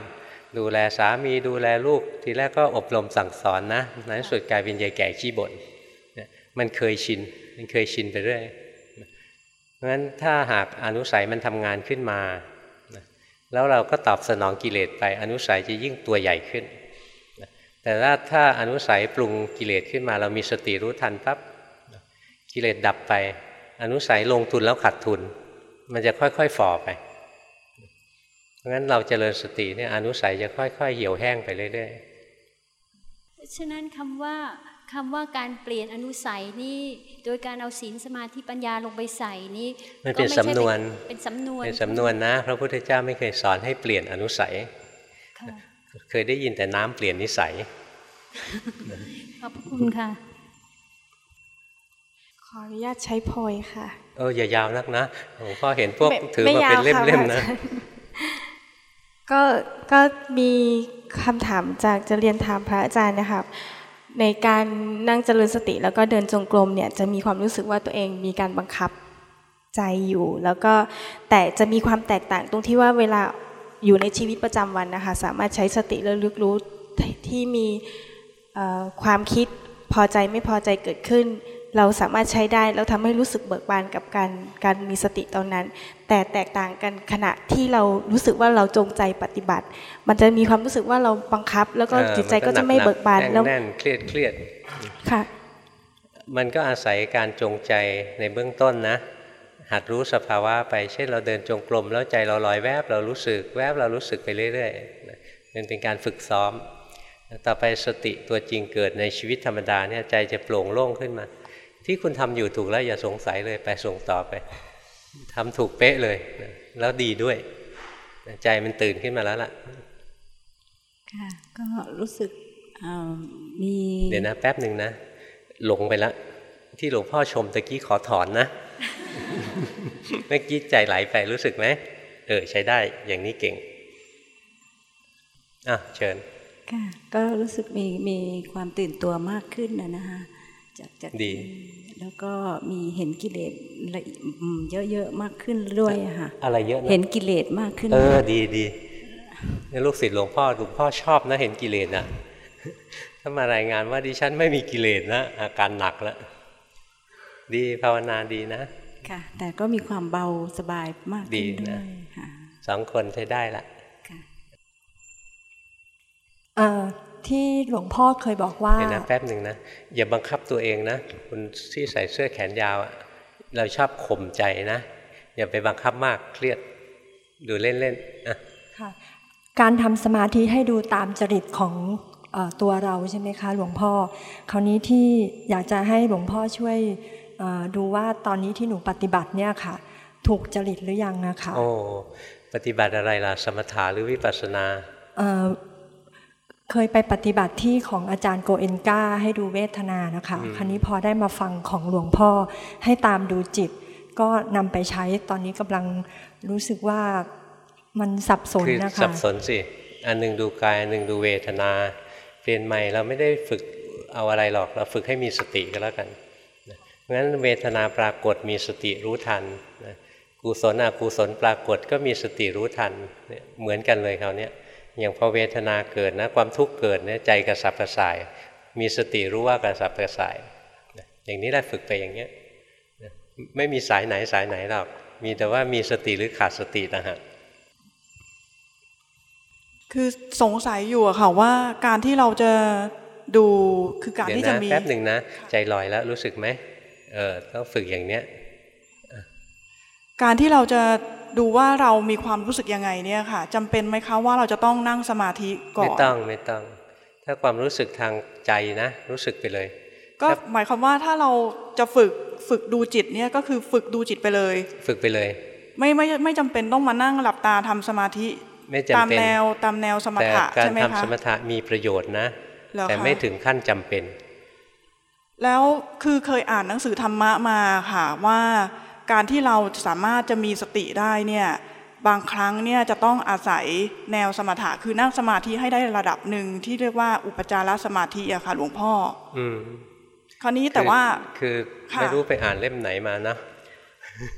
ดูแลสามีดูแลลูก ทีแรกก็อบรมสั่งสอนนะในที่สุดกลายเป็นยายแก่ขี้บ่นเนี่ยมันเคยชินมันเคยชินไปเรื่อยเพราะฉะนั้นถ้าหากอนุสัยมันทำงานขึ้นมา แล้วเราก็ตอบสนองกิเลสไปอนุสัยจะยิ่งตัวใหญ่ขึ้น แต่ถ้าถ้าอนุสัยปรุงกิเลสขึ้นมาเรามีสติรู้ทันปั๊บกิเลสดับไป อนุสัยลงทุนแล้วขาดทุน มันจะค่อยๆฝ่อไป เพราะงั้นเราเจริญสติเนี่ยอนุสัยจะค่อยๆเหี่ยวแห้งไปเรื่อยๆฉะนั้นคำว่า คำว่าการเปลี่ยนอนุสัยนี่โดยการเอาศีลสมาธิปัญญาลงไปใส่นี่ๆมันเป็นก็ไใช่สำนวนเป็นสำนวนเป็นสำนวนนะ พระพุทธเจ้าไม่เคยสอนให้เปลี่ยนอนุสัยค่ะเคยได้ยินแต่น้ำเปลี่ยนนิสัยขอบคุณค่ะ ขออนุญาตใช้พลอยค่ะ เอออย่ายาวนักนะหลวงพ่อเห็นพวกไม่ถือไม่มาเป็นยาวค่ะเล่มๆนะพระอาจารย์ก็ก็มีคำถามจากจะเรียนถามพระอาจารย์นะครับ ในการนั่งเจริญสติแล้วก็เดินจงกรมเนี่ยจะมีความรู้สึกว่าตัวเองมีการบังคับใจอยู่ แล้วก็แต่จะมีความแตกต่างตรงที่ว่าเวลาอยู่ในชีวิตประจำวันนะคะ สามารถใช้สติระลึกรู้ที่มีความคิดพอใจไม่พอใจเกิดขึ้น เราสามารถใช้ได้แล้วทำให้รู้สึกเบิกบานกับการการมีสติตอนนั้น แต่แตกต่างกันขณะที่เรารู้สึกว่าเราจงใจปฏิบัติ มันจะมีความรู้สึกว่าเราบังคับ แล้วก็เออจิตใจนก็จะไม่เบิกบานแน่แล้วแน่นๆเครียดเครียดค่ะมันก็อาศัยการจงใจในเบื้องต้นนะ หัดรู้สภาวะไปเช่นเราเดินจงกรมแล้วใจเราลอยแวบเรารู้สึกแวบเรารู้สึกไปเรื่อยๆนะมันเป็นการฝึกซ้อม ต่อไปสติตัวจริงเกิดในชีวิตธรรมดาเนี่ยใจจะโปร่งโล่งขึ้นมา ที่คุณทำอยู่ถูกแล้วอย่าสงสัยเลยไปส่งต่อไปทำถูกเป๊ะเลยนะแล้วดีด้วยนะใจมันตื่นขึ้นมาแล้วล่ะค่ะก็รู้สึกเอ่อมีเดี๋ยวนะแป๊บหนึ่งนะ หลงไปละที่หลวงพ่อชมตะกี้ขอถอนนะเมื่อกี้ใจไหลไปรู้สึกไหมเออใช้ได้อย่างนี้เก่งอะเชิญค่ะก็รู้สึกมีมีความตื่นตัวมากขึ้นนะนะคะ จากจากดี แล้วก็มีเห็นกิเลสเยอะๆมากขึ้นด้วยอะค่ะ อะไรเยอะนะเห็นกิเลสมากขึ้น เออดีดีนี่ลูกศิษย์หลวงพ่อหลวงพ่อชอบนะเห็นกิเลสนะถ้ามารายงานว่าดิฉันไม่มีกิเลสนะอาการหนักแล้วดีภาวนาดีนะ ค่ะ แต่ก็มีความเบาสบายมากขึ้นด้วยค่ะสองคนใช้ได้ละ ที่หลวงพ่อเคยบอกว่าเดี๋ยวนะแป๊บหนึ่งนะอย่าบังคับตัวเองนะคุณที่ใส่เสื้อแขนยาวเราชอบข่มใจนะ อย่าไปบังคับมากเครียดดูเล่นๆอะการทำสมาธิให้ดูตามจริตของตัวเราใช่ไหมคะ หลวงพ่อ คราวนี้ที่อยากจะให้หลวงพ่อช่วยดูว่าตอนนี้ที่หนูปฏิบัติเนี่ยค่ะ ถูกจริตหรือยังนะคะโอ้ปฏิบัติอะไรล่ะ สมถะหรือวิปัสสนา เคยไปปฏิบัติที่ของอาจารย์โกเอนกาให้ดูเวทนานะคะ ครั้นี้พอได้มาฟังของหลวงพ่อให้ตามดูจิต ก็นำไปใช้ตอนนี้กำลังรู้สึกว่ามันสับสนนะคะสับสนสิอันหนึ่งดูกายอันหนึ่งดูเวทนา เปลี่ยนใหม่เราไม่ได้ฝึกเอาอะไรหรอกเราฝึกให้มีสติก็แล้วกันเพราะฉะนั้นเวทนาปรากฏมีสติรู้ทันกุศลอกุศลปรากฏก็มีสติรู้ทันเหมือนกันเลยคราวนี้ อย่างพอเวทนาเกิดนะความทุกข์เกิดเนี่ยใจกระสับกระส่าย มีสติรู้ว่ากระสับกระส่ายอย่างนี้แหละฝึกไปอย่างเนี้ยไม่มีสายไหนสายไหนหรอก มีแต่ว่ามีสติหรือขาดสตินะฮะคือสงสัยอยู่อะค่ะว่าการที่เราจะดูคือการที่จะมีแป๊บหนึ่งนะ ใจลอยแล้วรู้สึกไหมเออต้องฝึกอย่างเนี้ย การที่เราจะ ดูว่าเรามีความรู้สึกยังไงเนี่ยค่ะจำเป็นไหมคะว่าเราจะต้องนั่งสมาธิก่อน ไม่ต้องไม่ต้อง ถ้าความรู้สึกทางใจนะ รู้สึกไปเลย ก็หมายความว่าถ้าเราจะฝึกฝึกดูจิตเนี่ยก็คือฝึกดูจิตไปเลย ฝึกไปเลย ไม่ไม่ไม่จำเป็นต้องมานั่งหลับตาทำสมาธิตามแนวตามแนวสมถะใช่ไหมคะการทำสมถะมีประโยชน์นะ แต่ไม่ถึงขั้นจำเป็น แล้วคือเคยอ่านหนังสือธรรมะมาค่ะว่า การที่เราสามารถจะมีสติได้เนี่ยบางครั้งเนี่ยจะต้องอาศัยแนวสมถะคือนั่งสมาธิให้ได้ระดับหนึ่งที่เรียกว่าอุปจารสมาธิอะค่ะหลวงพ่อ อืมคราวนี้แต่ว่าคือไม่รู้ไปอ่านเล่มไหนมานะ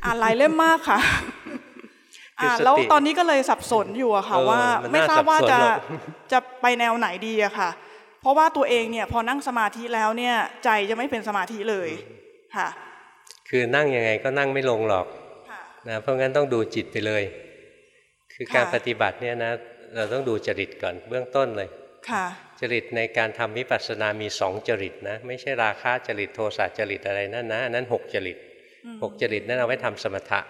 อ่านหลายเล่มมากค่ะอ่าแล้วตอนนี้ก็เลยสับสนอยู่อะค่ะว่าไม่ทราบว่าจะจะไปแนวไหนดีอะค่ะ เพราะว่าตัวเองเนี่ยพอนั่งสมาธิแล้วเนี่ยใจจะไม่เป็นสมาธิเลยค่ะ คือนั่งยังไงก็นั่งไม่ลงหรอกนะเพราะงั้นต้องดูจิตไปเลย คือการปฏิบัติเนี่ยนะเราต้องดูจริตก่อนเบื้องต้นเลยจริตในการทำวิปัสสนามีสองจริตนะไม่ใช่ราคะจริตโทสะจริตอะไรนั่นนะนั้นหกจริตหกจริตนั่นเอาไว้ทำสมถะ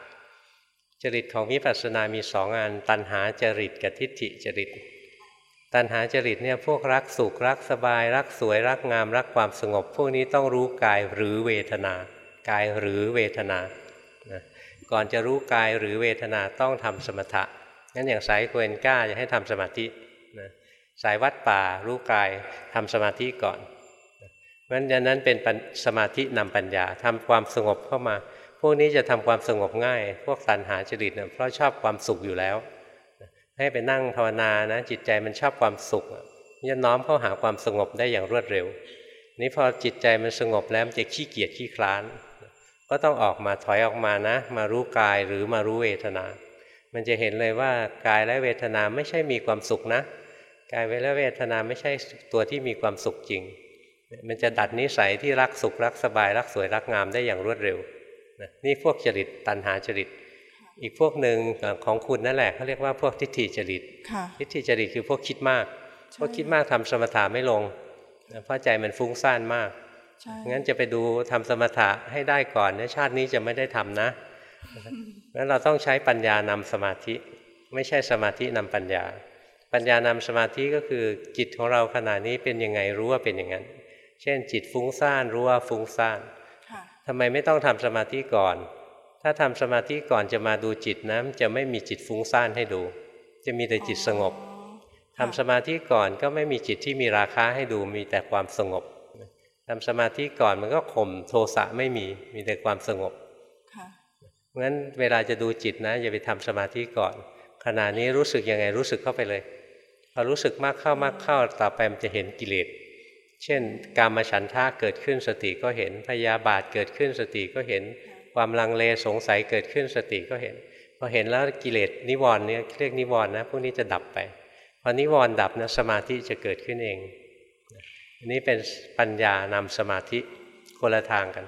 จริตของวิปัสสนามีสองอันตัณหาจริตกับทิฏฐิจริต ตัณหาจริตเนี่ยพวกรักสุขรักสบาย รักสวยรักงาม รักความสงบ พวกนี้ต้องรู้กายหรือเวทนา กายหรือเวทนานะก่อนจะรู้กายหรือเวทนาต้องทำสมถะงั้นอย่างสายควนกล้าจะให้ทำสมาธินะสายวัดป่ารู้กายทำสมาธิก่อนเพราะฉะนั้นเป็นสมาธินำปัญญาทำความสงบเข้ามา พวกนี้จะทำความสงบง่าย พวกตัณหาจริตเนะเพราะชอบความสุขอยู่แล้ว ให้ไปนั่งภาวนานะจิตใจมันชอบความสุขจะน้อมเข้าหาความสงบได้อย่างรวดเร็ว นี้พอจิตใจมันสงบแล้วมันจะขี้เกียจขี้คลาน ก็ต้องออกมาถอยออกมานะ มารู้กายหรือมารู้เวทนา มันจะเห็นเลยว่ากายและเวทนาไม่ใช่มีความสุขนะ กายและเวทนาไม่ใช่ตัวที่มีความสุขจริง มันจะดัดนิสัยที่รักสุขรักสบายรักสวยรักงามได้อย่างรวดเร็วนี่พวกจริตตัณหาจริต อีกพวกหนึ่งของคุณนั่นแหละเขาเรียกว่าพวกทิฏฐิจริตทิฏฐิจริตคือพวกคิดมากพวกคิดมากทำสมถะไม่ลงเพราะใจมันฟุ้งซ่านมาก งั้นจะไปดูทำสมถะให้ได้ก่อนเนี่ยชาตินี้จะไม่ได้ทำนะงั้นเราต้องใช้ปัญญานำสมาธิ ไม่ใช่สมาธินำปัญญา ปัญญานำสมาธิก็คือจิตของเราขณะนี้เป็นยังไงรู้ว่าเป็นอย่างนั้น เช่น จิตฟุ้งซ่านรู้ว่าฟุ้งซ่านทำไมไม่ต้องทำสมาธิก่อน ถ้าทำสมาธิก่อนจะมาดูจิตนะจะไม่มีจิตฟุ้งซ่านให้ดู จะมีแต่จิตสงบทำสมาธิก่อนก็ไม่มีจิตที่มีราคาให้ดูมีแต่ความสงบ ทำสมาธิก่อนมันก็ข่มโทสะไม่มีมีแต่ความสงบงั้นเวลาจะดูจิตนะอย่าไปทำสมาธิก่อน ขณะนี้รู้สึกยังไงรู้สึกเข้าไปเลยพอรู้สึกมากเข้ามากเข้าต่อไปมันจะเห็นกิเลสเช่น การมาฉันทะเกิดขึ้นสติก็เห็นพยาบาทเกิดขึ้นสติก็เห็นความลังเลสงสัยเกิดขึ้นสติก็เห็นพอเห็นแล้วกิเลสนิวรณ์เนี่ยเรียกนิวรณ์นะพวกนี้จะดับไปพอนิวรณ์ดับนะสมาธิจะเกิดขึ้นเอง อันนี้เป็นปัญญานำสมาธิคนละทางกัน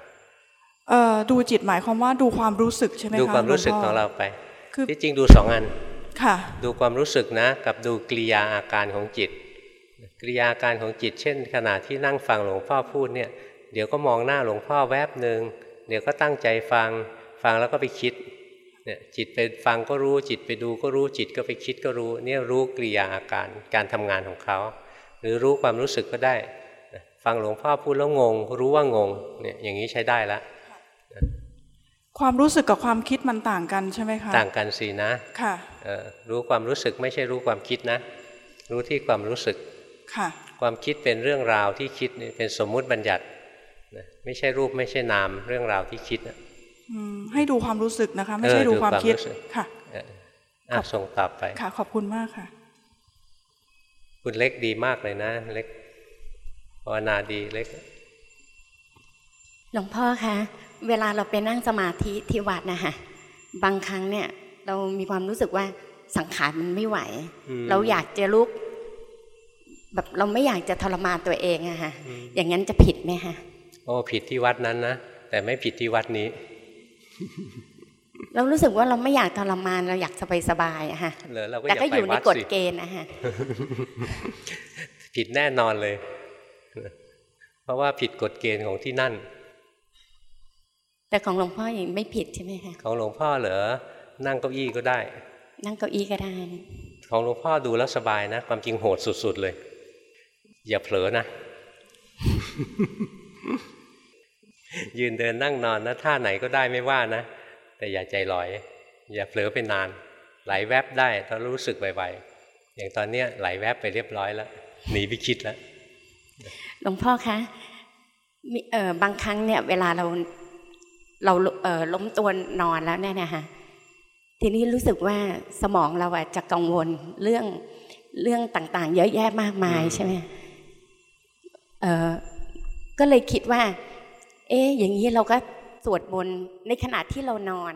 เอ่อดูจิตหมายความว่าดูความรู้สึกใช่ไหมคะดูความรู้สึกหลขพ่องเราไปคือที่จริงดูสองอันค่ะดูความรู้สึกนะ กับดูกิริยาอาการของจิตกิริยาอาการของจิต เช่น ขณะที่นั่งฟังหลวงพ่อพูดเนี่ยเดี๋ยวก็มองหน้าหลวงพ่อแวบหนึ่งเดี๋ยวก็ตั้งใจฟังฟังแล้วก็ไปคิดเนี่ยจิตไปฟังก็รู้จิตไปดูก็รู้จิตก็ไปคิดก็รู้เนี่ยรู้กิริยาอาการการทำงานของเขา หรือรู้ความรู้สึกก็ได้ ฟังหลวงพ่อพูดแล้วงง รู้ว่างงเนี่ยอย่างนี้ใช้ได้ละความรู้สึกกับความคิดมันต่างกันใช่ไหมคะต่างกันสินะค่ะเอ่อรู้ความรู้สึกไม่ใช่รู้ความคิดนะ รู้ที่ความรู้สึกค่ะ ความคิดเป็นเรื่องราวที่คิดนี่เป็นสมมุติบัญญัตินะไม่ใช่รูปไม่ใช่นามเรื่องราวที่คิดนะอืมให้ดูความรู้สึกนะคะ ไม่ใช่เออดูความคิดรู้สึกค่ะเอออะส่งต่อไปค่ะ ขอบคุณมากค่ะ คุณเล็กดีมากเลยนะเล็ก ภาวนาดีเล็ก หลวงพ่อคะเวลาเราไปนั่งสมาธิที่วัดนะคะบางครั้งเนี่ย เรามีความรู้สึกว่าสังขารมันไม่ไหวอืมเราอยากจะลุก แบบเราไม่อยากจะทรมานตัวเองอะค่ะอย่างนั้นจะผิดไหมคะโอ้ผิดที่วัดนั้นนะแต่ไม่ผิดที่วัดนี้ เรารู้สึกว่าเราไม่อยากทรมานเราอยากสบายสบายๆอะค่ะเหรอเราก็แต่อย่าก็ไปอยู่ในวัดกฎสิเกณฑ์นะคะผิดแน่นอนเลย เพราะว่าผิดกฎเกณฑ์ของที่นั่น แต่ของหลวงพ่อยังไม่ผิดใช่ไหมคะของหลวงพ่อเหรอนั่งเก้าอี้ก็ได้ นั่งเก้าอี้ก็ได้ของหลวงพ่อดูแล้วสบายนะ ความจริงโหดสุด ๆ เลย อย่าเผลอนะ ยืนเดินนั่งนอนนะท่าไหนก็ได้ไม่ว่านะ แต่อย่าใจลอย อย่าเผลอไปนาน ไหลแวบได้ถ้ารู้สึกไวๆอย่างตอนเนี้ยไหลแวบไปเรียบร้อยแล้วหนีไปคิดแล้ว หลวงพ่อคะมีเอ่อบางครั้งเนี่ย เวลาเราเราเอ่อล้มตัวนอนแล้วเนี่ยนะคะทีนี้รู้สึกว่าสมองเราอะจะกังวลเรื่องเรื่องต่างๆ เยอะแยะมากมายใช่ไหมเออก็เลยคิดว่า เอ๊ะอย่างนี้เราก็สวดมนต์ในขณะที่เรานอน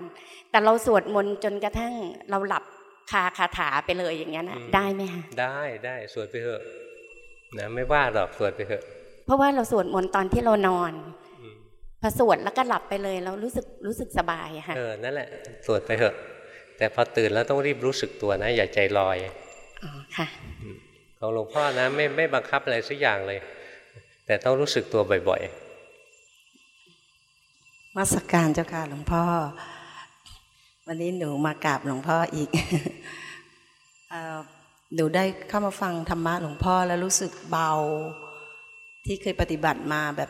แต่เราสวดมนต์จนกระทั่งเราหลับคาคาถาไปเลยอย่างเงี้ยนะอืมได้ไหมคะได้ได้สวดไปเถอะนะไม่ว่าหรอกสวดไปเถอะ เพราะว่าเราสวดมนต์ตอนที่เรานอนพอสวดแล้วก็หลับไปเลย เรารู้สึกรู้สึกสบายอะค่ะเออนั่นแหละสวดไปเถอะ แต่พอตื่นแล้วต้องรีบรู้สึกตัวนะ อย่าใจลอยอ๋อค่ะของหลวงพ่อนะไม่ไม่บังคับอะไรสักอย่างเลย แต่ต้องรู้สึกตัวบ่อยมาสกการเจ้าค่ะหลวงพ่อ วันนี้หนูมากราบหลวงพ่ออีกเอ่อหนูได้เข้ามาฟังธรรมะหลวงพ่อแล้วรู้สึกเบา ที่เคยปฏิบัติมาแบบ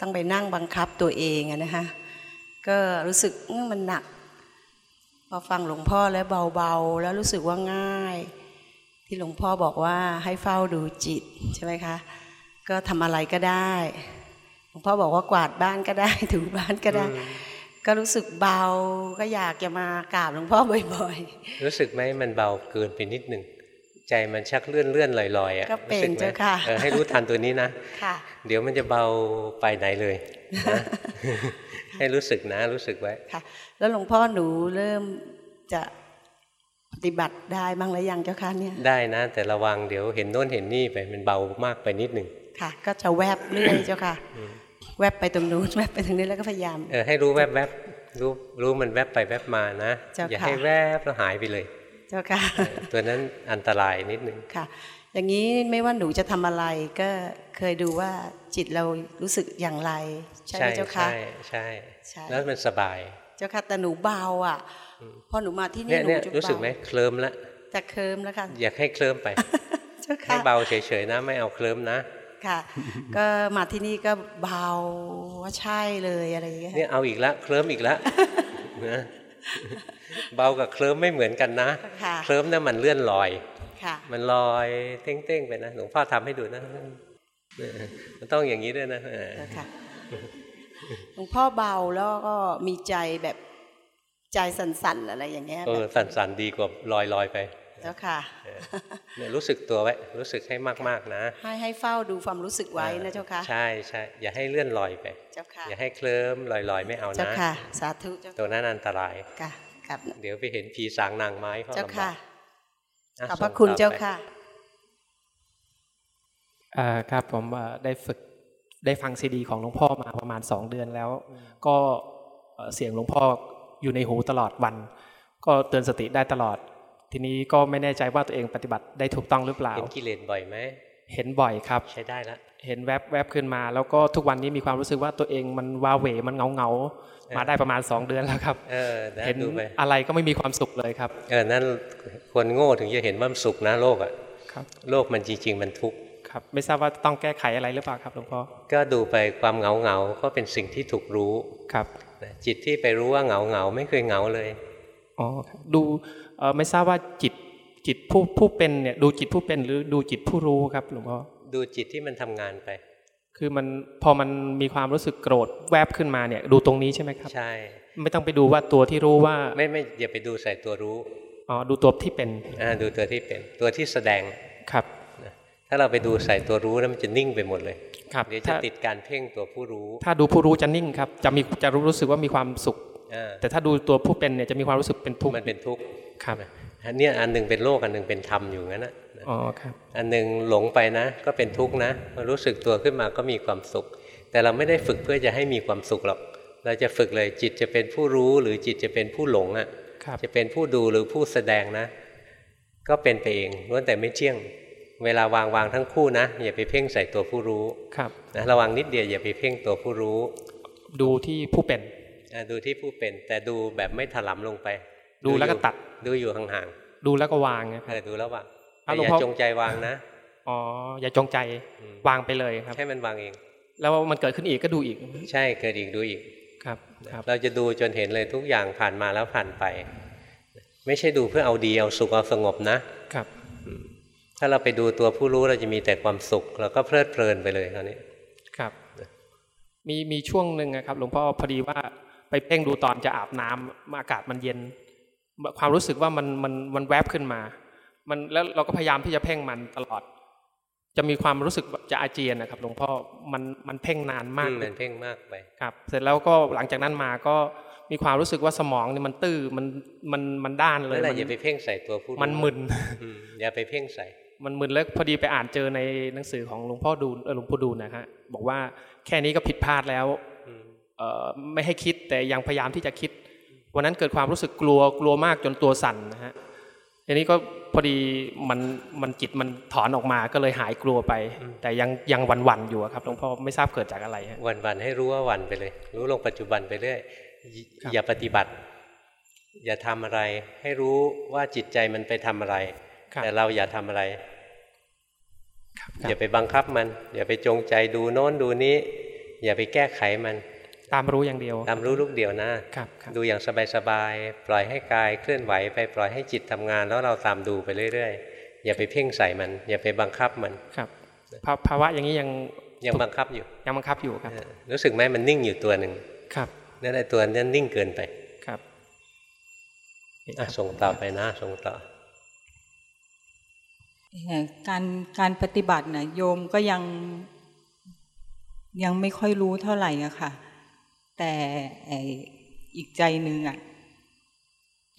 ต้องไปนั่งบังคับตัวเองอะนะคะก็รู้สึกอื้อมันหนัก พอฟังหลวงพ่อแล้วเบาๆ แล้วรู้สึกว่าง่าย ที่หลวงพ่อบอกว่าให้เฝ้าดูจิตใช่ไหมคะ ก็ทำอะไรก็ได้ หลวงพ่อบอกว่ากวาดบ้านก็ได้ถูบ้านก็ได้ ก็รู้สึกเบาก็อยากจะมากราบหลวงพ่อบ่อยๆ รู้สึกไหมมันเบาเกินไปนิดหนึ่ง ใจมันชักเลื่อนเลื่อนลอยลอยๆอะก็เป็นรู้สึไหมเจ้าค่ะเออให้รู้ทันตัวนี้นะๆค่ะเดี๋ยวมันจะเบาไปไหนเลยนะให้รู้สึกนะรู้สึกไว้ค่ะ แล้วหลวงพ่อหนูเริ่มจะปฏิบัติได้บ้างหรือยังเจ้าค่ะเนี่ยได้นะ แต่ระวังเดี๋ยวเห็นโน่นเห็นนี่ไปมันเบามากไปนิดหนึ่งค่ะ ก็จะแวบเรื่อยเจ้าค่ะ แวบไปตรงนู้นแวบไปตรงนี้แล้วก็พยายามเออให้รู้แวบแวบๆรู้รู้มันแวบไปแวบมานะเจ้าอย่าค่ะให้แวบแล้วหายไปเลย เจ้าค่ะเออตัวนั้นอันตรายนิดนึงค่ะ อย่างนี้ไม่ว่าหนูจะทำอะไรก็เคยดูว่าจิตเรารู้สึกอย่างไร ใช่ไหมเจ้าค่ะ ใช่ใช่ใช่แล้วมันสบาย เจ้าค่ะแต่หนูเบาอะพอหนูมาที่เนี่นี่ยหนูเนี่ยจะรู้สึกเบาไหมเคลิ้มละจะเคิมแล้วค่ะอยากให้เคลิ้มไปเจ้าค่ะให้เบาเฉยๆนะไม่เอาเคลิ้มนะค่ะก็มาที่นี่ก็เบาว่าใช่เลยอะไรอย่างเงี้ยเนี่ยเอาอีกละเคลิ้มอีกละนะ เบากับเคลิ้มไม่เหมือนกันนะค่ะเคลิ้มเนี่ยมันเลื่อนลอยค่ะมันลอยเต้งๆไปนะหลวงพ่อทำให้ดูนะเออมันต้องอย่างนี้ด้วยนะเออค่ะหลวงพ่อเบาแล้วก็มีใจแบบใจสั่นๆอะไรอย่างเงี้ยเออสั่นๆดีกว่าลอยลอยๆไป เจ้าค่ะเนี่ยรู้สึกตัวไว้ รู้สึกให้มากๆนะ ให้ให้เฝ้าดูความรู้สึกไว้นะเจ้าค่ะ ใช่ใช่อย่าให้เลื่อนลอยไป เจ้าค่ะ อย่าให้เคลิ้มลอยลอยๆไม่เอาเจ้านะค่ะ สาธุเจ้าตัวนั้นอันตรายค่ะกับเดี๋ยวไปเห็นผีสางนางไม้เขาเจ้าลำค่ะบากขอบพระคุณส่งต่อเจ้าไปค่ะอ่าครับผมอ่าได้ฝึกได้ฟังซีดีของหลวงพ่อมาประมาณสองเดือนแล้ว ก็เอ่อเสียงหลวงพ่ออยู่ในหูตลอดวัน ก็เตือนสติได้ตลอด ทีนี้ก็ไม่แน่ใจว่าตัวเองปฏิบัติได้ถูกต้องหรือเปล่า เห็นกิเลสบ่อยไหม เห็นบ่อยครับ ใช้ได้ละ เห็นแวบแวบขึ้นมา แล้วก็ทุกวันนี้มีความรู้สึกว่าตัวเองมันวาเหวมันเงาเงาๆมาได้ประมาณสองเดือนแล้วครับเออนะเห็นดูไปอะไรก็ไม่มีความสุขเลยครับ เออ นั่นคนโง่ถึงจะเห็นว่ามันสุขนะโลกอะครับโลกมันจริง ๆ มันทุกข์ครับ ไม่ทราบว่าต้องแก้ไขอะไรหรือเปล่าครับหลวงพ่อ ก็ดูไปความเหงาเหงาๆก็เป็นสิ่งที่ถูกรู้ ครับ จิตที่ไปรู้ว่าเหงาเหงาๆไม่เคยเหงาเลย อ๋อครับดูเอ่อไม่ทราบว่าจิตจิตผู้ผู้เป็นเนี่ยดูจิตผู้เป็นหรือดูจิตผู้รู้ครับหลวงพ่อดูจิตที่มันทำงานไป คือมันพอมันมีความรู้สึกโกรธแวบขึ้นมาเนี่ย ดูตรงนี้ใช่ไหมครับ ใช่ ไม่ต้องไปดูว่าตัวที่รู้ว่า ไม่ไม่อย่าไปดูใส่ตัวรู้อ๋อดูตัวที่เป็นอ่าดูตัวที่เป็นตัวที่แสดงครับนะถ้าเราไปดูใส่ตัวรู้แล้วมันจะนิ่งไปหมดเลยครับเดี๋ยวจะถ้าติดการเพ่งตัวผู้รู้ ถ้าดูผู้รู้จะนิ่งครับ จะมีจะรู้รู้สึกว่ามีความสุขอ่า แต่ถ้าดูตัวผู้เป็นเนี่ยจะมีความรู้สึกเป็นทุกข์มันเป็นทุกข์ครับอันเนี้ยอันหนึ่งเป็นโลกอันหนึ่งเป็นธรรมอยู่งั้นนะอ๋อครับอันหนึ่งหลงไปนะ ก็เป็นทุกข์นะพอรู้สึกตัวขึ้นมาก็มีความสุข แต่เราไม่ได้ฝึกเพื่อจะให้มีความสุขหรอกเราจะฝึกเลยจิตจะเป็นผู้รู้หรือจิตจะเป็นผู้หลงอะครับจะเป็นผู้ดูหรือผู้แสดงนะ ก็เป็นไปเองล้วนแต่ไม่เที่ยง เวลาวางวางทั้งคู่นะ อย่าไปเพ่งใส่ตัวผู้รู้ครับนะระวังนิดเดียวอย่าไปเพ่งตัวผู้รู้ ดูที่ผู้เป็นอะ ดูที่ผู้เป็น แต่ดูแบบไม่ถลำลงไป ดูแล้วก็อยู่ตัด ดูอยู่ห่างดูแล้วก็วางนะๆคเอรับอดูแล้ววางอะแต่หลวองย่าพ่อจงใจวางนะ อ๋อ อย่าจงใจวางไปเลยครับให้มันวางเอง แล้วมันเกิดขึ้นอีกก็ดูอีก ใช่ เกิดอีกดูอีกครับครับ เราจะดูจนเห็นเลยทุกอย่างผ่านมาแล้วผ่านไป ไม่ใช่ดูเพื่อเอาดีเอาสุขเอาสงบนะ ครับ ถ้าเราไปดูตัวผู้รู้เราจะมีแต่ความสุข เราก็เพลิดเพลินไปเลยคราวนี้ ครับมีมีช่วงหนึ่งนะครับหลวงพ่อพอดีว่า ไปเพ่งดูตอนจะอาบน้ำอากาศมันเย็น ความรู้สึกว่ามันมันมันแวบขึ้นมา มันแล้วเราก็พยายามที่จะเพ่งมันตลอด จะมีความรู้สึกแบบจะอาเจียนนะครับหลวงพ่อมันมันเพ่งนานมากอืมมันเพ่งมากไปครับ เสร็จแล้วก็หลังจากนั้นมาก็มีความรู้สึกว่าสมองเนี่ยมันตื้อมันมันมันด้านเลยเมื่อไหร่มันอย่าไปเพ่งใส่ตัวผู้รู้มันมึนอืมอย่าไปเพ่งใส่ มันมึนแล้วพอดีไปอ่านเจอในหนังสือของหลวงพ่อดูลเออหลวงพ่อดูลนะฮะบอกว่าแค่นี้ก็ผิดพลาดแล้วเอ่อ ไม่ให้คิดแต่ยังพยายามที่จะคิด วันนั้นเกิดความรู้สึกกลัวกลัวมากจนตัวสั่นนะฮะทีนี้ก็พอดีมันมันจิตมันถอนออกมาก็เลยหายกลัวไป แต่ยังยังหวันๆอยู่อะครับหลวงพ่อไม่ทราบเกิดจากอะไรฮะวันวันๆให้รู้ว่าวันไปเลย รู้ลงปัจจุบันไปเรื่อยอย่อย่าปฏิบัติ อย่าทำอะไร ให้รู้ว่าจิตใจมันไปทำอะไร แต่เราอย่าทำอะไรอย่าไปบังคับมัน อย่าไปจงใจดูโน้นดูนี้ อย่าไปแก้ไขมัน ตามรู้อย่างเดียว ตามรู้ลูกเดียวนะครับดูอย่างสบายๆปล่อยให้กายเคลื่อนไหวไปปล่อยให้จิตทำงาน แล้วเราตามดูไปเรื่อยๆ อย่าไปเพ่งใส่มัน อย่าไปบังคับมันครับภาภาวะอย่างนี้ยังยังบังคับอยู่ยังบังคับอยู่ครับ รู้สึกไหมมันนิ่งอยู่ตัวหนึ่งครับนั่นไอ้ตัวนั้นนิ่งเกินไปครับอะส่งต่อไปนะส่งต่อเอ่อการการปฏิบัตินะโยมก็ยังยังไม่ค่อยรู้เท่าไหร่อะค่ะ แต่ไอ้อีกใจหนึ่งอะ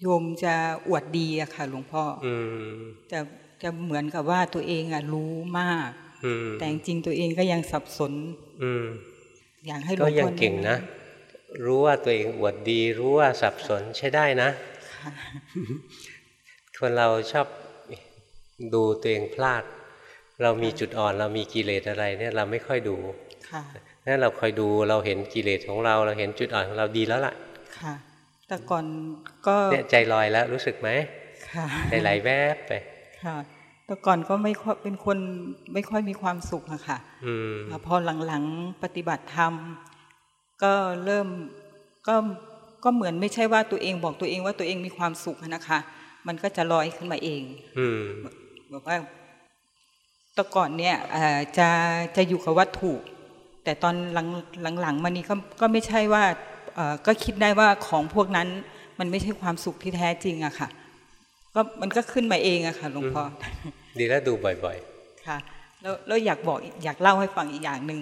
โยมจะอวดดีอะค่ะ หลวงพ่อออืมจะจะเหมือนกับว่าตัวเองอะรู้มากอืมแต่จริงๆตัวเองก็ยังสับสนอืมอยากให้หลวก็งพ่อยังเก่งนะ รู้ว่าตัวเองอวดดี รู้ว่าสับสนใช้ได้นะ คนเราชอบดูตัวเองพลาด เรามีจุดอ่อน เรามีกิเลสอะไร เนี่ย เราไม่ค่อยดูค่ะ นั่นเราคอยดูเราเห็นกิเลสของเรา เราเห็นจุดอ่อนของเราดีแล้วล่ะ ค่ะ แต่ก่อนก็เนี่ยใจลอยแล้วรู้สึกไหมค่ะใจไหลแวบไป ค่ะแต่ก่อนก็ไม่ค่อยเป็นคนไม่ค่อยมีความสุขอะค่ะอืมพอหลังๆปฏิบัติธรรมก็เริ่มก็ก็เหมือนไม่ใช่ว่าตัวเองบอกตัวเองว่าตัวเองมีความสุขอะนะคะ มันก็จะลอยขึ้นมาเอง อืมบอกว่าแต่ก่อนเนี่ยเอ่อจะจะอยู่กับวัตถุ แต่ตอนหลังหลังๆมานี้ก็ก็ไม่ใช่ว่าเอ่อก็คิดได้ว่าของพวกนั้นมันไม่ใช่ความสุขที่แท้จริงอะค่ะ ก็มันก็ขึ้นมาเองอะค่ะหลวงพ่อดีแล้วดูบ่อยค่ะ แล้วแล้วอยากบอกอยากเล่าให้ฟังอีกอย่างหนึ่ง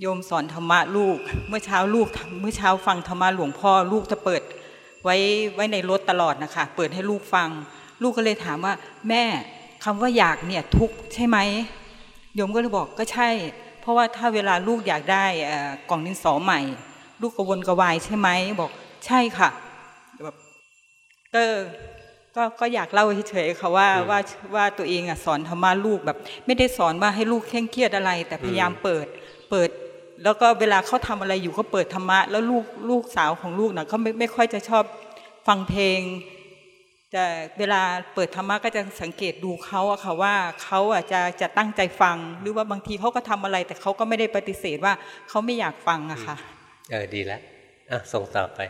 โยมสอนธรรมะลูก เมื่อเช้าลูกเมื่อเช้าฟังธรรมะหลวงพ่อลูกจะเปิด ไว้ไว้ในรถตลอดนะคะ เปิดให้ลูกฟัง ลูกก็เลยถามว่า แม่คำว่าอยากเนี่ยทุกข์ใช่ไหมโยมก็เลยบอกก็ใช่ เพราะว่าถ้าเวลาลูกอยากได้กล่องดินสอใหม่ ลูกกระวนกระวายใช่ไหมบอกใช่ค่ะแบบก็ก็ก็อยากเล่าเฉยๆค่ะว่าว่าว่าตัวเองอะสอนธรรมะลูกแบบ ไม่ได้สอนว่าให้ลูกเคร่งเครียดอะไร แต่พยายามเปิดเปิด แล้วก็เวลาเขาทำอะไรอยู่ก็เปิดธรรมะ แล้วลูกลูกสาวของลูกนะเขาไม่ไม่ค่อยจะชอบฟังเพลง แต่เวลาเปิดธรรมะก็จะสังเกตดูเขาอะค่ะว่าเขาอะจะจะตั้งใจฟัง หรือว่าบางทีเขาก็ทำอะไร แต่เขาก็ไม่ได้ปฏิเสธว่าเขาไม่อยากฟังอะค่ะเออดีแล้วอะส่งต่อไป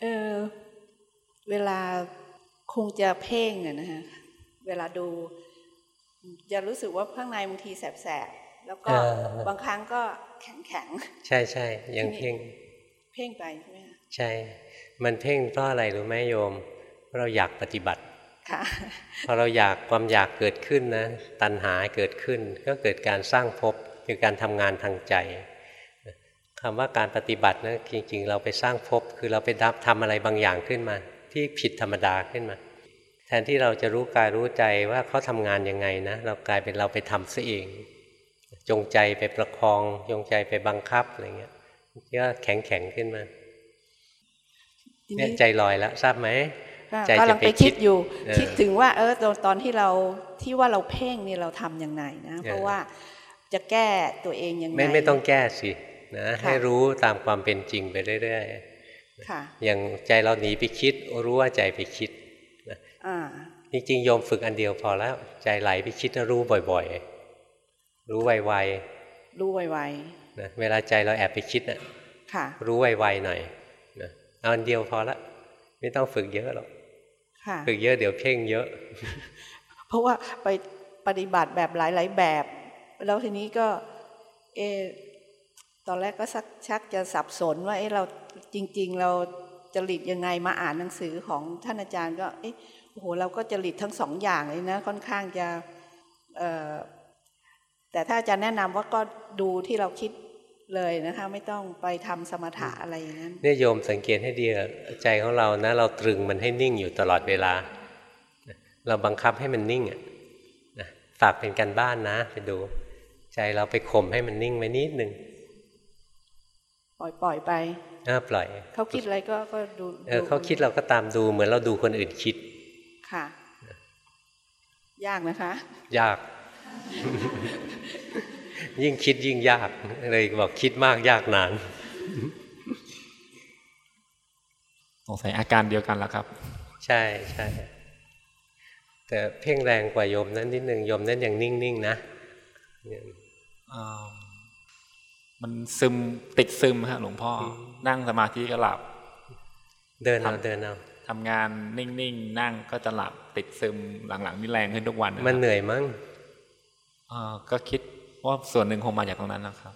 เออเวลาคงจะเพ่งเนี่ยนะฮะเวลาดู จะรู้สึกว่าข้างในบางทีแสบๆแล้วก็บางครั้งก็แข็งๆใช่ใช่ยังเพ่ง เพ่งไปใช่ไหมคะใช่ มันเพ่งเพราะอะไรรู้ไหมโยมเพราะเราอยากปฏิบัติค่ะพอเราอยากความอยากเกิดขึ้นนะตัณหาเกิดขึ้น ก็เกิดการสร้างภพคือการทำงานทางใจคำว่าการปฏิบัตินะจริงๆ เราไปสร้างภพคือเราไปดับทำอะไรบางอย่างขึ้นมา ที่ผิดธรรมดาขึ้นมา แทนที่เราจะรู้กายรู้ใจว่าเขาทำงานยังไงนะเรากลายเป็นเราไปทำซะเอง จงใจไปประคอง จงใจไปบังคับอะไรเงี้ยก็แข็งแข็งขึ้นมา เนี่ยใจลอยแล้วทราบไหมใจกำลังไปคิดอยู่ คิดถึงว่า เออตอนที่เราที่ว่าเราเพ่งนี่เราทํำยังไงนะ เพราะว่าจะแก้ตัวเองยังไงไม่ไม่ต้องแก้สินะให้รู้ตามความเป็นจริงไปเรื่อยๆอย่างใจเราหนีไปคิด รู้ว่าใจไปคิดนะจริงๆโยมฝึกอันเดียวพอแล้ว ใจไหลไปคิดรู้บ่อยๆ รู้ไวๆรู้ไวๆนะเวลาใจเราแอบไปคิดนะ่ะรู้ไวๆหน่อยนะเอาอันเดียวพอละไม่ต้องฝึกเยอะหรอกฝึกเยอะเดี๋ยวเพ่งเยอะ เพราะว่าไปปฏิบัติแบบหลาย ๆ แบบ แล้วทีนี้ก็เอตอนแรกก็สักชักจะสับสนว่าเอ้เราจริง ๆ เราจริตยังไงมาอ่านหนังสือของท่านอาจารย์ก็เอ๊ะโอ้โหเราก็จริตทั้งสองอย่างเลยนะค่อนข้างจะแต่ถ้าอาจารย์แนะนำว่าก็ดูที่เราคิด เลยนะคะ ไม่ต้องไปทำสมถะอะไรอย่างนั้นเนี่ยโยมสังเกตให้ดีใจของเรานะ เราตรึงมันให้นิ่งอยู่ตลอดเวลา เราบังคับให้มันนิ่งอะฝากเป็นการบ้านนะ ไปดู ใจเราไปข่มให้มันนิ่งไว้นิดหนึ่งปล่อยปล่อยไปอ่าปล่อย เขาคิดอะไรก็ก็ดูเออเขาคิดเราก็ตามดูเหมือนเราดูคนอื่นคิด ค่ะ ยากนะคะ ยาก ยิ่งคิดยิ่งยากเลยบอกคิดมากยากนานสงสัยอาการเดียวกันแล้วครับ ใช่ใช่แต่เพ่งแรงกว่าโยมนั้นนิดหนึ่งโยมนั้นยังนิ่งๆนะมันซึมติดซึมฮะหลวงพ่อ นั่งสมาธิก็หลับ เดินเอาเดินเอาทำงานนิ่งๆนั่งก็จะหลับติดซึมหลังๆนี่แรงขึ้นทุกวัน มันเหนื่อยมั้งก็คิด ว่าส่วนหนึ่งคงมาจากตรงนั้นนะครับ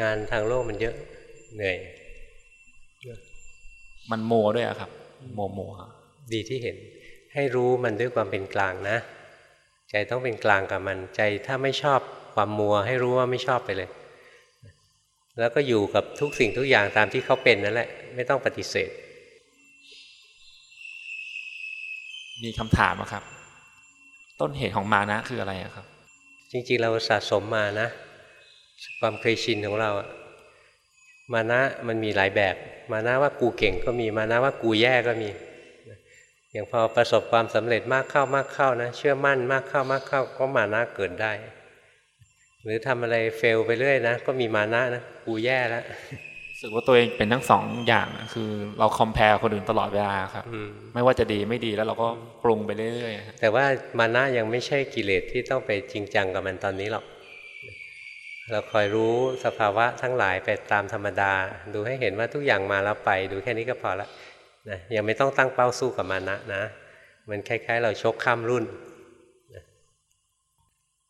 งานทางโลกมันเยอะเหนื่อยมันโมด้วยอะครับโมโมดีที่เห็น ให้รู้มันด้วยความเป็นกลางนะ ใจต้องเป็นกลางกับมันใจถ้าไม่ชอบความมัว ให้รู้ว่าไม่ชอบไปเลย แล้วก็อยู่กับทุกสิ่งทุกอย่างตามที่เขาเป็นนั่นแหละ ไม่ต้องปฏิเสธ มีคำถามครับ ต้นเหตุของมานะคืออะไรครับ จริงๆ เราสะสมมานะ ความเคยชินของเราอะมานะมันมีหลายแบบ มานะว่ากูเก่งก็มีมานะว่ากูแย่ก็มี อย่างพอประสบความสำเร็จมากเข้ามากเข้านะ เชื่อมั่นมากเข้ามากเข้าก็มานะเกิดได้ หรือทำอะไรเฟลไปเรื่อยนะ ก็มีมานะนะกูแย่แล้ว สึกว่าตัวเองเป็นทั้งสองอย่างคือเราคอมเพลคนอื่นตลอดเวลาครับไม่ว่าจะดีไม่ดีแล้วเราก็ปรุงไปเรื่อยๆแต่ว่ามานะยังไม่ใช่กิเลสที่ต้องไปจริงจังกับมันตอนนี้หรอกเราคอยรู้สภาวะทั้งหลายไปตามธรรมดา ดูให้เห็นว่าทุกอย่างมาแล้วไป ดูแค่นี้ก็พอละนะยังไม่ต้องตั้งเป้าสู้กับมานะนะมันคล้าย ๆ เราชกข้ามรุ่น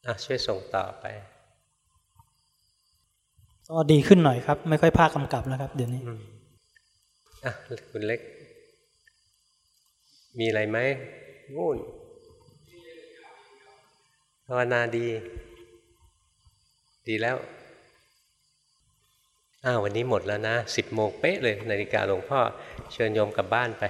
อะช่วยส่งต่อไป ก็ดีขึ้นหน่อยครับ ไม่ค่อยพลาดกำกับแล้วครับ เดี๋ยวนี้อะคุณเล็ก มีอะไรไหมงูนภาวนาดี ดีแล้วอ้าววันนี้หมดแล้วนะสิบโมงเป๊ะเลย นาฬิกาหลวงพ่อ เชิญโยมกลับบ้านไป